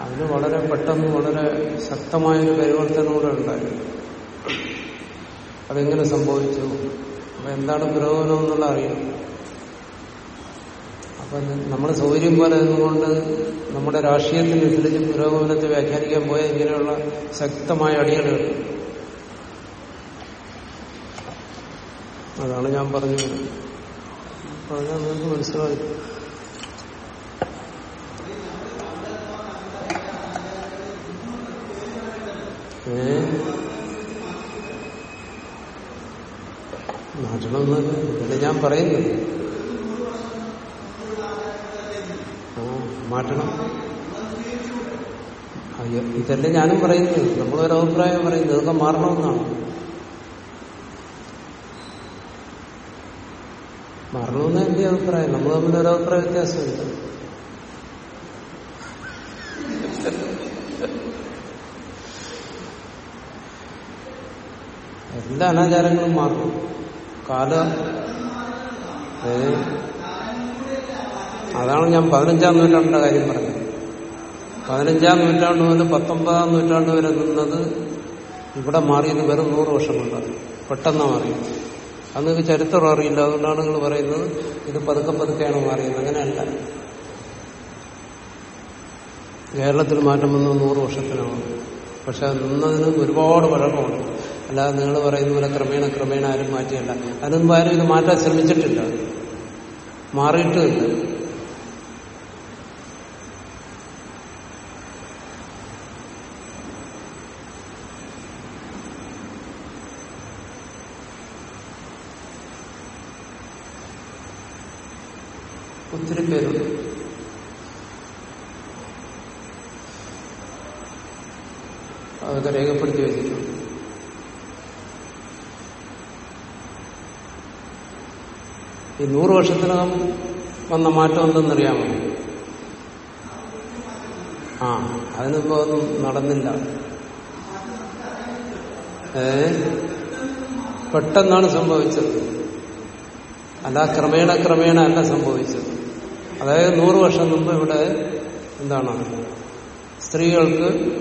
അതിന് വളരെ പെട്ടെന്ന് വളരെ ശക്തമായൊരു പരിവർത്തനം കൂടെ ഉണ്ടായിരുന്നു. അതെങ്ങനെ സംഭവിച്ചു? അപ്പൊ എന്താണ് പുരോഗമനം എന്നുള്ള അറിയണം അപ്പൊ നമ്മൾ സൗകര്യം പോലെ നിന്നുകൊണ്ട് നമ്മുടെ രാഷ്ട്രീയത്തിനനുസരിച്ച് പുരോഗമനത്തെ വ്യാഖ്യാനിക്കാൻ പോയ ഇങ്ങനെയുള്ള ശക്തമായ അടികൾ അതാണ് ഞാൻ പറഞ്ഞത് പറഞ്ഞാൽ നിങ്ങൾക്ക് മനസ്സിലായി. ഇതല്ലേ ഞാൻ പറയുന്നത് ആ മാറ്റണം. ഇതല്ലേ ഞാനും പറയുന്നത്. നമ്മളൊരു അഭിപ്രായം പറയുന്നത്. ഇതൊക്കെ മാറണമെന്നാണ്. മാറണമെന്ന് എന്റെ അഭിപ്രായം. നമ്മൾ തമ്മിൽ ഒരു അഭിപ്രായ വ്യത്യാസമില്ല എല്ലാ അനാചാരങ്ങളും മാറണം കാല അതാണ് ഞാൻ പതിനഞ്ചാം നൂറ്റാണ്ടിന്റെ കാര്യം പറഞ്ഞത്. പതിനഞ്ചാം നൂറ്റാണ്ട് മുതൽ പത്തൊമ്പതാം നൂറ്റാണ്ട് വരെ നിന്നത് ഇവിടെ മാറിയത് വെറും നൂറ് വർഷം കൊണ്ടാണ്. പെട്ടെന്ന് മാറിയത്. അന്ന് നിങ്ങൾക്ക് ചരിത്രം അറിയില്ല. അതുകൊണ്ടാണ് നിങ്ങൾ പറയുന്നത് ഇത് പതുക്കെ പതുക്കെയാണ് മാറിയത്. അങ്ങനെയല്ല. കേരളത്തിൽ മാറ്റം വന്നത് നൂറ് വർഷത്തിനാണ്. പക്ഷെ അത് നിന്നതിന് ഒരുപാട് വഴക്കമുണ്ട് അല്ലാതെ നിങ്ങൾ പറയുന്ന പോലെ ക്രമേണ ക്രമേണ ആരും മാറ്റിയല്ല. അതിനുമുമ്പ് ആരും ഇത് മാറ്റാൻ ശ്രമിച്ചിട്ടില്ല. മാറിയിട്ടുമില്ല ഒത്തിരി പേരുണ്ട് അതൊക്കെ രേഖപ്പെടുത്തി വെച്ചിട്ടുണ്ട് ഈ നൂറ് വർഷത്തിനകം വന്ന മാറ്റം എന്തെന്നറിയാമോ ആ അതിനിപ്പോ ഒന്നും നടന്നില്ല. ഏ? പെട്ടെന്നാണ് സംഭവിച്ചത്. അല്ല ക്രമേണ ക്രമേണ അല്ല സംഭവിച്ചത്. അതായത് നൂറ് വർഷം മുമ്പ് ഇവിടെ എന്താണ്? സ്ത്രീകൾക്ക്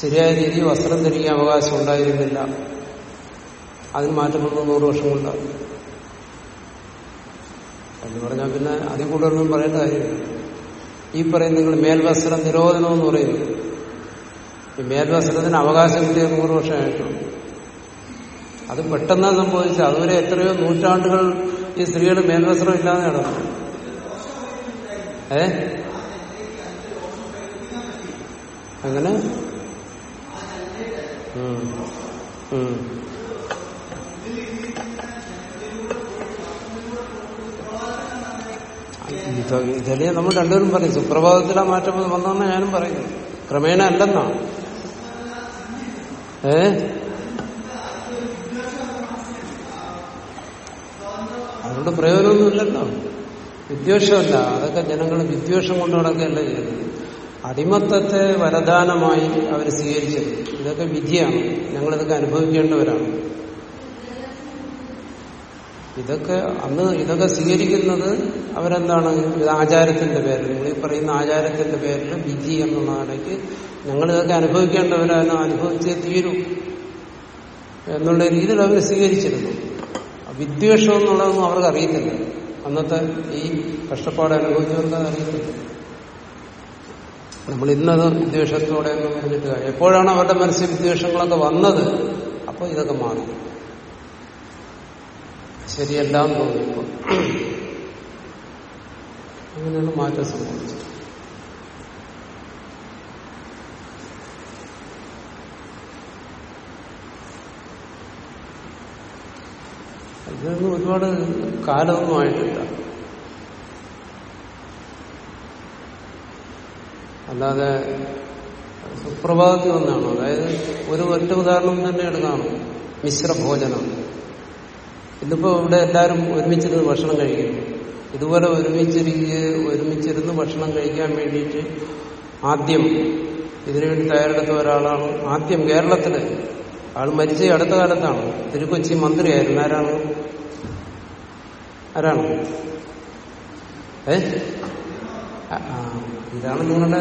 ശരിയായ രീതിയിൽ വസ്ത്രം ധരിക്കാൻ അവകാശം ഉണ്ടായിരുന്നില്ല. അതിന് മാറ്റം വന്നു നൂറ് വർഷം കൊണ്ടാണ്. എന്ന് പറഞ്ഞാൽ പിന്നെ അതിൽ കൂടുതലൊന്നും പറയേണ്ട കാര്യമില്ല. ഈ പറയുന്ന നിങ്ങൾ മേൽവസ്ത്ര നിരോധനം എന്ന് പറയുന്നു ഈ മേൽവസ്ത്രത്തിന് അവകാശം കിട്ടിയ നൂറ് വർഷമായിട്ടുണ്ട് അത് പെട്ടെന്ന് സംഭവിച്ചത് അതുവരെ എത്രയോ നൂറ്റാണ്ടുകൾ ഈ സ്ത്രീകൾ മേൽവസ്ത്രം ഇല്ലാതെ നടന്നു. ഏ? അങ്ങനെ. ഇതല്ലേ നമ്മൾ രണ്ടുപേരും പറയും. സുപ്രഭാതത്തിലാ മാറ്റം വന്നെന്ന് ഞാനും പറയുന്നത്. ക്രമേണ അല്ലെന്നാ? ഏ? അതുകൊണ്ട് പ്രയോജനമൊന്നുമില്ലല്ലോ വിദ്വേഷമല്ല. അതൊക്കെ ജനങ്ങൾ വിദ്വേഷം കൊണ്ട് നടക്കുകയല്ല ചെയ്തത് അടിമത്തത്തെ വരദാനമായി അവർ സ്വീകരിച്ചത്. ഇതൊക്കെ വിധിയാണ്. ഞങ്ങളിതൊക്കെ അനുഭവിക്കേണ്ടവരാണ്. ഇതൊക്കെ അന്ന് ഇതൊക്കെ സ്വീകരിക്കുന്നത് അവരെന്താണ്? ഇത് ആചാരത്തിന്റെ പേരിൽ. നിങ്ങൾ ഈ പറയുന്ന ആചാരത്തിന്റെ പേരിൽ വിധി എന്നുള്ള നിലയ്ക്ക് ഞങ്ങളിതൊക്കെ അനുഭവിക്കേണ്ടവരാണ്. അനുഭവിച്ചേ തീരും. എന്നുള്ള രീതിയിൽ അവർ സ്വീകരിച്ചിരുന്നു. വിദ്വേഷം എന്നുള്ളതൊന്നും അവർക്ക് അറിയത്തില്ല. അന്നത്തെ ഈ കഷ്ടപ്പാട് അനുഭവിച്ചവർക്ക് അറിയത്തില്ല. നമ്മൾ ഇന്നത് വിദ്വേഷത്തോടെ എന്ന് പറഞ്ഞിട്ട് എപ്പോഴാണ് അവരുടെ മനസ്സിൽ വിദ്വേഷങ്ങളൊക്കെ വന്നത്? അപ്പോൾ ഇതൊക്കെ മാറും. ശരിയല്ല എന്ന് തോന്നിയപ്പോൾ അങ്ങനെയാണ് മാറ്റം സംഭവിച്ചത് ഇതൊന്നും ഒരുപാട് കാലമൊന്നും ആയിട്ടില്ല. അല്ലാതെ സുപ്രഭാതത്തിൽ ഒന്നാണ്. അതായത് ഒരു ഒറ്റ ഉദാഹരണം തന്നെ എടുക്കാണോ. മിശ്രഭോജനം. ഇന്നിപ്പോ ഇവിടെ എല്ലാവരും ഒരുമിച്ചിരുന്ന് ഭക്ഷണം കഴിക്കുന്നു. ഇതുപോലെ ഒരുമിച്ചിരിക്കുക ഒരുമിച്ചിരുന്ന് ഭക്ഷണം കഴിക്കാൻ വേണ്ടിയിട്ട് ആദ്യം ഇതിനുവേണ്ടി തയ്യാറെടുത്ത ഒരാളാണ്. ആദ്യം കേരളത്തിൽ ആൾ മരിച്ച അടുത്ത കാലത്താണ്. തിരുക്കൊച്ചി മന്ത്രിയായിരുന്നു. ആരാണ്? ആരാണ്? ഏ? ഇതാണ് നിങ്ങളുടെ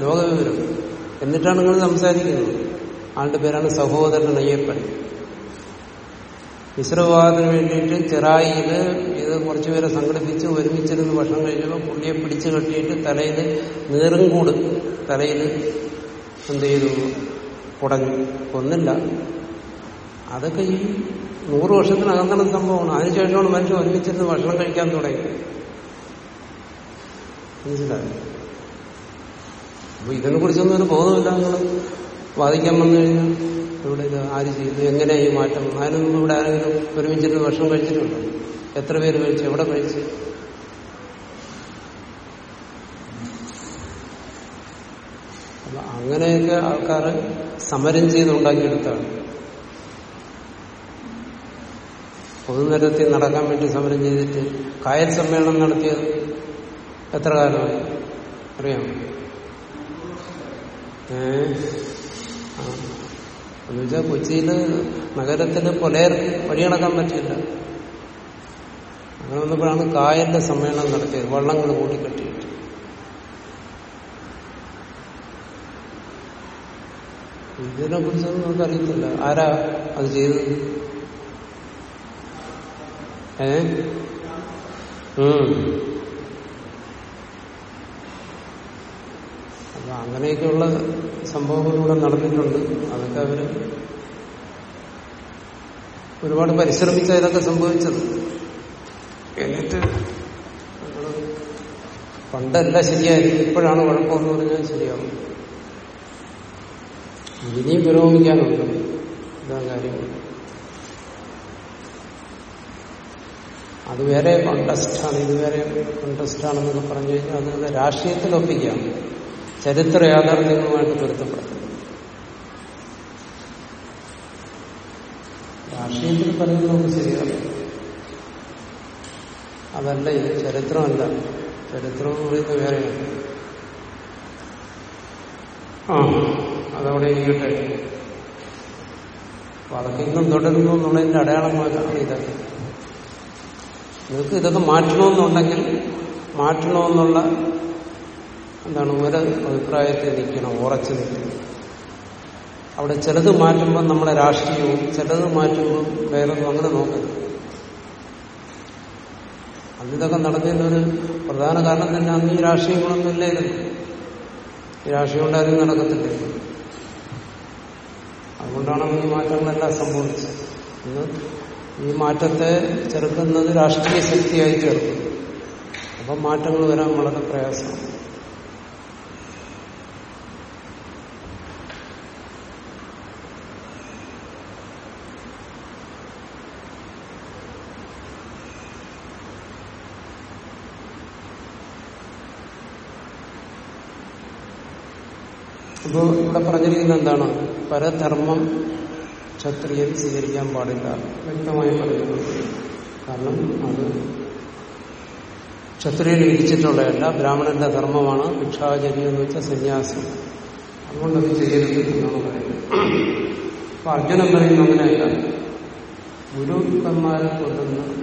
ലോകവിവരം. എന്നിട്ടാണ് നിങ്ങൾ സംസാരിക്കുന്നത്. ആളുടെ പേരാണ് സഹോദരൻ അയ്യപ്പൻ. മിശ്രവിവാഹത്തിന് വേണ്ടിയിട്ട് ചെറായിൽ ഇത് കുറച്ചുപേരെ സംഘടിപ്പിച്ച് ഒരുമിച്ചിരുന്ന് ഭക്ഷണം കഴിച്ചപ്പോൾ പുള്ളിയെ പിടിച്ചു കെട്ടിയിട്ട് തലയിൽ നീറും കൂട് തലയിൽ എന്ത് ചെയ്തു? കുടഞ്ഞു. കൊന്നില്ല. അതൊക്കെ ഈ നൂറ് വർഷത്തിനകം തന്നെ സംഭവമാണ്. അതിനുശേഷമാണ് മനുഷ്യൻ ഒരുമിച്ചിരുന്ന് ഭക്ഷണം കഴിക്കാൻ തുടങ്ങി മനസ്സിലായി? അപ്പൊ ഇതിനെ കുറിച്ചൊന്നും ഒരു ബോധമില്ല നിങ്ങൾ. വാദിക്കാൻ വന്നു കഴിഞ്ഞാൽ. ഇവിടെ ഇത് ആര് ചെയ്തു? എങ്ങനെ ഈ മാറ്റം? അതിനൊന്നും ഇവിടെ ആരെങ്കിലും ഒരുമിച്ചിട്ട് വർഷം കഴിച്ചിട്ടുണ്ടോ? എത്ര പേര് കഴിച്ചു എവിടെ കഴിച്ചു അപ്പൊ അങ്ങനെയൊക്കെ ആൾക്കാർ സമരം ചെയ്ത് ഉണ്ടാക്കിയെടുത്താണ് പൊതുനിരത്തിൽ നടക്കാൻ വേണ്ടി സമരം ചെയ്തിട്ട് കായൽ സമ്മേളനം നടത്തിയത് എത്ര കാലമായി? അറിയാം ഏ? ആ എന്നുവെച്ചാൽ കൊച്ചിയിൽ നഗരത്തിന് പുലയർക്ക് വഴി നടക്കാൻ പറ്റില്ല അങ്ങനെ വന്നപ്പോഴാണ് കായലിന്റെ സമ്മേളനം നടത്തിയത്. വള്ളങ്ങൾ കൂട്ടിക്കെട്ടിയിട്ട് ഇതിനെ കുറിച്ചൊന്നും നമുക്കറിയത്തില്ല. ആരാ അത് ചെയ്തത്? ഏ? അപ്പൊ അങ്ങനെയൊക്കെയുള്ള സംഭവങ്ങളിലൂടെ നടന്നിട്ടുണ്ട്. അതൊക്കെ അവർ ഒരുപാട് പരിശ്രമിച്ച ഇതൊക്കെ സംഭവിച്ചത്. എന്നിട്ട് പണ്ടല്ല ശരിയായിരുന്നു ഇപ്പോഴാണ് കുഴപ്പമെന്ന് പറഞ്ഞാൽ ശരിയാവും. ഇനിയും പുരോഗമിക്കാനുണ്ട്. ഇതാ കാര്യങ്ങൾ. അത് വേറെ കോണ്ടസ്റ്റാണ് ഇത് വേറെ കോണ്ടസ്റ്റാണെന്നൊക്കെ പറഞ്ഞു കഴിഞ്ഞാൽ അത് രാഷ്ട്രീയത്തിൽ ഒപ്പിക്കാം ചരിത്ര യാഥാർത്ഥ്യങ്ങളുമായിട്ട് പൊരുത്തപ്പെടുത്തും രാഷ്ട്രീയത്തിൽ പറയുന്നത് ശരിയാണ് അതല്ല ഇത് ചരിത്രമല്ല. ചരിത്രം പറയുന്നത് വേറെയാണ്. ആ അതവിടെ ഇരിക്കട്ടെ. അപ്പൊ അതൊക്കെ ഇന്നും തുടരുന്നു എന്നുള്ളതിന്റെ അടയാളങ്ങളൊക്കെയാണ് ഇതൊക്കെ. നിങ്ങൾക്ക് ഇതൊക്കെ മാറ്റണമെന്നുണ്ടെങ്കിൽ മാറ്റണമെന്നുള്ള എന്താണ് ഒരു അഭിപ്രായത്തിൽ നിൽക്കണം ഉറച്ചു നിൽക്കണം. അവിടെ ചിലത് മാറ്റുമ്പോൾ നമ്മളെ രാഷ്ട്രീയവും ചിലത് മാറ്റുമ്പോൾ വേറൊന്നും അങ്ങനെ നോക്കരുത്. അതിതൊക്കെ നടന്നതിന്റെ ഒരു പ്രധാന കാരണം തന്നെ അന്ന് ഈ രാഷ്ട്രീയങ്ങളൊന്നും ഇല്ലായിരുന്നു. ഈ രാഷ്ട്രീയം ഉണ്ടായിരുന്നു നടക്കത്തില്ല. അതുകൊണ്ടാണ് ഈ മാറ്റങ്ങളെല്ലാം സംഭവിച്ചത്. ഇന്ന് ഈ മാറ്റത്തെ ചെറുക്കുന്നത് രാഷ്ട്രീയ ശക്തിയായി ചേർക്കും അപ്പം മാറ്റങ്ങൾ വരാൻ വളരെ പ്രയാസമാണ് അപ്പോൾ ഇവിടെ പറഞ്ഞിരിക്കുന്നത് എന്താണ്? പരധർമ്മം ക്ഷത്രിയൻ സ്വീകരിക്കാൻ പാടില്ല. വ്യക്തമായി പറയുന്നു. കാരണം അത് ക്ഷത്രിയൻ വിധിച്ചിട്ടുള്ളതല്ല ബ്രാഹ്മണന്റെ ധർമ്മമാണ് ഭിക്ഷാചര്യം എന്ന് വെച്ചാൽ സന്യാസം. അതുകൊണ്ടത് ചെയ്യരുത് എന്നാണ് പറയുന്നത്. അപ്പൊ അർജുനൻ പറയുന്ന അങ്ങനെയല്ല. ഗുരുക്കന്മാരെ കൊല്ലുന്ന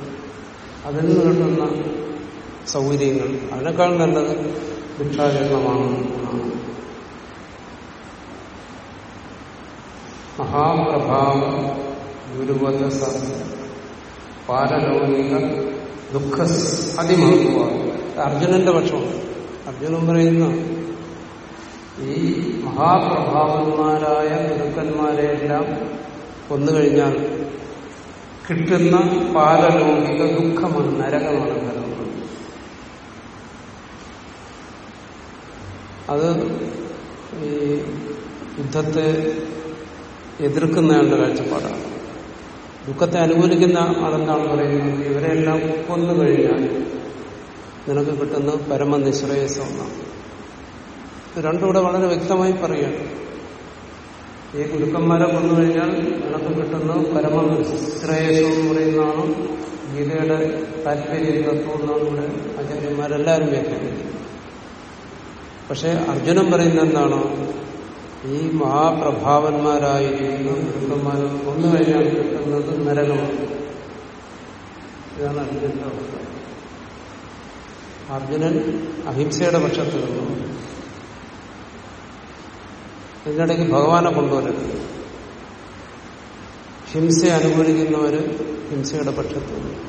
അതിൽ നിന്ന് കിട്ടുന്ന സൗകര്യങ്ങൾ അതിനേക്കാൾ നല്ലത് ഭിക്ഷാചരണമാണ് മഹാപ്രഭാവ ഗുരുവത പാരലൗകിക ദുഃഖ അതിമഹത്വമാണ് അർജുനന്റെ പക്ഷമാണ് അർജുനൻ പറയുന്ന ഈ മഹാപ്രഭാവന്മാരായ ഗുരുക്കന്മാരെയെല്ലാം കൊന്നുകഴിഞ്ഞാൽ കിട്ടുന്ന പാരലൗകിക ദുഃഖമാണ് നരകമാണ് നരകം അത് ഈ യുദ്ധത്തെ എതിർക്കുന്നയാളുടെ കാഴ്ചപ്പാടാണ്. ദുഃഖത്തെ അനുകൂലിക്കുന്ന ആളെന്താണ് പറയുന്നത് ഇവരെല്ലാം കൊന്നു കഴിഞ്ഞാൽ നിനക്ക് കിട്ടുന്ന പരമനിശ്രേയസമെന്നാണ് ഇത് രണ്ടുകൂടെ വളരെ വ്യക്തമായി പറയുകയാണ്. ഈ ഗുരുക്കന്മാരെ കൊന്നു കഴിഞ്ഞാൽ നിനക്ക് കിട്ടുന്ന പരമനിശ്രേയസം എന്ന് പറയുന്നതാണ്. ഗീതയുടെ താല്പര്യം തത്വം ഇവിടെ ആചാര്യന്മാരെല്ലാവരും വ്യാഖ്യാനിക്കുന്നത്. പക്ഷെ അർജുനൻ പറയുന്നത് എന്താണ്? ഈ മഹാപ്രഭാവന്മാരായിരിക്കുന്ന ഗുരുക്കന്മാരെ കഴിയാൻ കിട്ടുന്നത് നരകമാണ്. ഇതാണ് അർജുനന്റെ അവസ്ഥ. അർജുനൻ അഹിംസയുടെ പക്ഷത്ത് നിന്നു. ഇതിനിടയ്ക്ക് ഭഗവാനെ കൊണ്ടുവരരുത്. ഹിംസ അനുകൂലിക്കുന്നവര് ഹിംസയുടെ പക്ഷത്ത്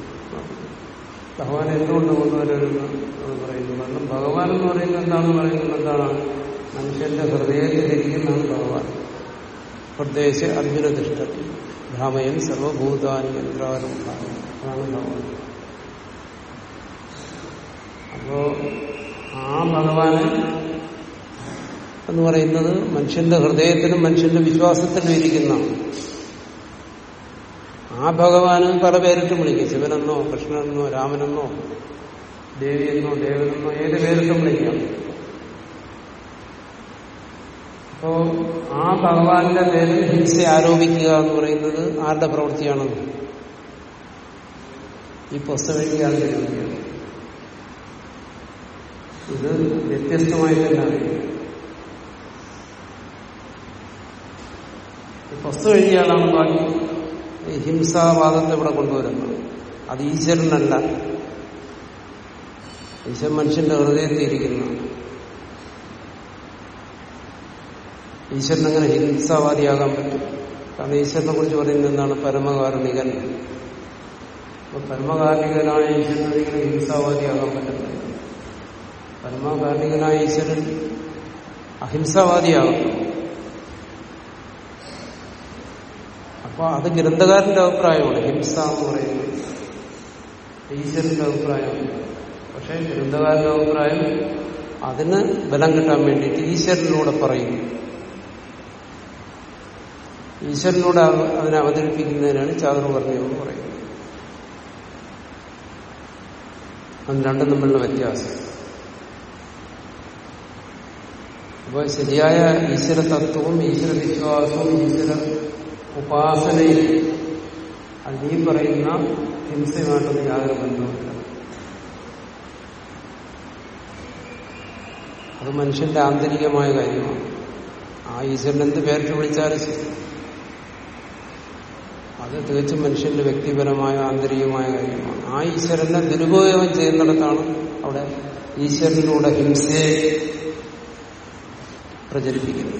ഭഗവാൻ എന്തുകൊണ്ട് കൊണ്ടുവരരുതെന്ന് പറയുന്നു. കാരണം ഭഗവാൻ എന്ന് പറയുന്നത് എന്താണെന്ന് പറയുന്നത് എന്താണ്? മനുഷ്യന്റെ ഹൃദയത്തിലിരിക്കുന്നതാണ് ഭഗവാൻ. ഹൃദയശ അർജുന ദൃഷ്ടത്തിൽ ഭ്രാമയൻ സർവഭൂതാനി യന്ത്രാലും അതാണ് ഭഗവാൻ. അപ്പോ ആ ഭഗവാന് എന്ന് പറയുന്നത് മനുഷ്യന്റെ ഹൃദയത്തിലും മനുഷ്യന്റെ വിശ്വാസത്തിലും ഇരിക്കുന്നതാണ്. ആ ഭഗവാന് പല പേരിട്ടും വിളിക്കും. ശിവനെന്നോ കൃഷ്ണനെന്നോ രാമനെന്നോ ദേവിയെന്നോ ദേവനെന്നോ ഏത് പേരിട്ടും വിളിക്കാം. അപ്പോ ആ ഭഗവാന്റെ പേരിൽ ഹിംസ ആരോപിക്കുക എന്ന് പറയുന്നത് ആരുടെ പ്രവൃത്തിയാണ്? ഈ പുസ്തകം ഇത് വ്യത്യസ്തമായി തന്നെ അറിയാം പുസ്തകം എഴുതിയാലാണ് ബാക്കി ഹിംസാവാദത്തെ ഇവിടെ കൊണ്ടുവരുന്നത്. അത് ഈശ്വരനല്ല. ഈശ്വരൻ മനുഷ്യന്റെ ഹൃദയത്തിൽ ഇരിക്കുന്നതാണ്. ഈശ്വരൻ അങ്ങനെ ഹിംസാവാദിയാകാൻ പറ്റും. കാരണം ഈശ്വരനെ കുറിച്ച് പറയുന്നത് എന്താണ്? പരമകാരുണികൻ. അപ്പൊ പരമകാരുണികനായ ഈശ്വരൻ ഒരിക്കലും ഹിംസാവാദിയാകാൻ പറ്റുന്നില്ല പരമകാരുണികനായ ഈശ്വരൻ അഹിംസാവാദിയാകും. അപ്പൊ അത് ഗ്രന്ഥകാരന്റെ അഭിപ്രായമാണ്. ഹിംസ എന്ന് പറയുന്നത് ഈശ്വരന്റെ അഭിപ്രായമാണ്. പക്ഷെ ഗ്രന്ഥകാരന്റെ അഭിപ്രായം അതിന് ബലം കിട്ടാൻ വേണ്ടിയിട്ട് ഈശ്വരനിലൂടെ പറയും ഈശ്വരനോട് അതിനെ അവതരിപ്പിക്കുന്നതിനാണ് എന്ന് പറയുന്നത്. അത് രണ്ടും തമ്മിലുള്ള വ്യത്യാസം. അപ്പോൾ ശരിയായ ഈശ്വര തത്വവും ഈശ്വര വിശ്വാസവും ഈശ്വര ഉപാസനയും അത് പറയുന്ന ഹിംസയുമായിട്ടൊന്നും യാതൊരു ബന്ധവുമില്ല. അത് മനുഷ്യന്റെ ആന്തരികമായ കാര്യമാണ്. ആ ഈശ്വരൻ എന്ത് പേരിട്ട് വിളിച്ചാലും ശരി. അത് തികച്ചും മനുഷ്യന്റെ വ്യക്തിപരമായ ആന്തരികമായ കാര്യമാണ്. ആ ഈശ്വരനെ ദുരുപയോഗം ചെയ്യുന്നിടത്താണ് അവിടെ ഈശ്വരനിലൂടെ ഹിംസയെ പ്രചരിപ്പിക്കുന്നത്.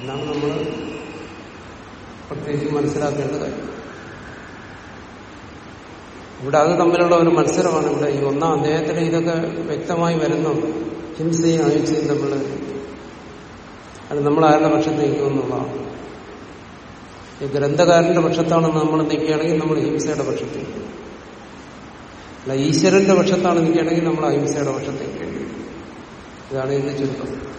എന്നാണ് നമ്മൾ പ്രത്യേകിച്ച് മനസ്സിലാക്കേണ്ട കാര്യം. ഇവിടെ അത് തമ്മിലുള്ള ഒരു മത്സരമാണ് ഇവിടെ ഈ ഒന്നാം അദ്ദേഹത്തിന് ഇതൊക്കെ വ്യക്തമായി വരുന്നു ഹിംസയും അഹിംസയും തമ്മിൽ അത് നമ്മൾ പക്ഷത്തേക്ക് ഈ ഗ്രന്ഥകാരന്റെ പക്ഷത്താണ് നമ്മൾ നിൽക്കുകയാണെങ്കിൽ നമ്മൾ ഹിംസയുടെ പക്ഷത്തേക്ക് അല്ല ഈശ്വരന്റെ പക്ഷത്താണ് നിൽക്കുകയാണെങ്കിൽ നമ്മൾ അഹിംസയുടെ പക്ഷത്തേക്ക് ഇതാണ് ഇതിന്റെ ചുരുക്കം.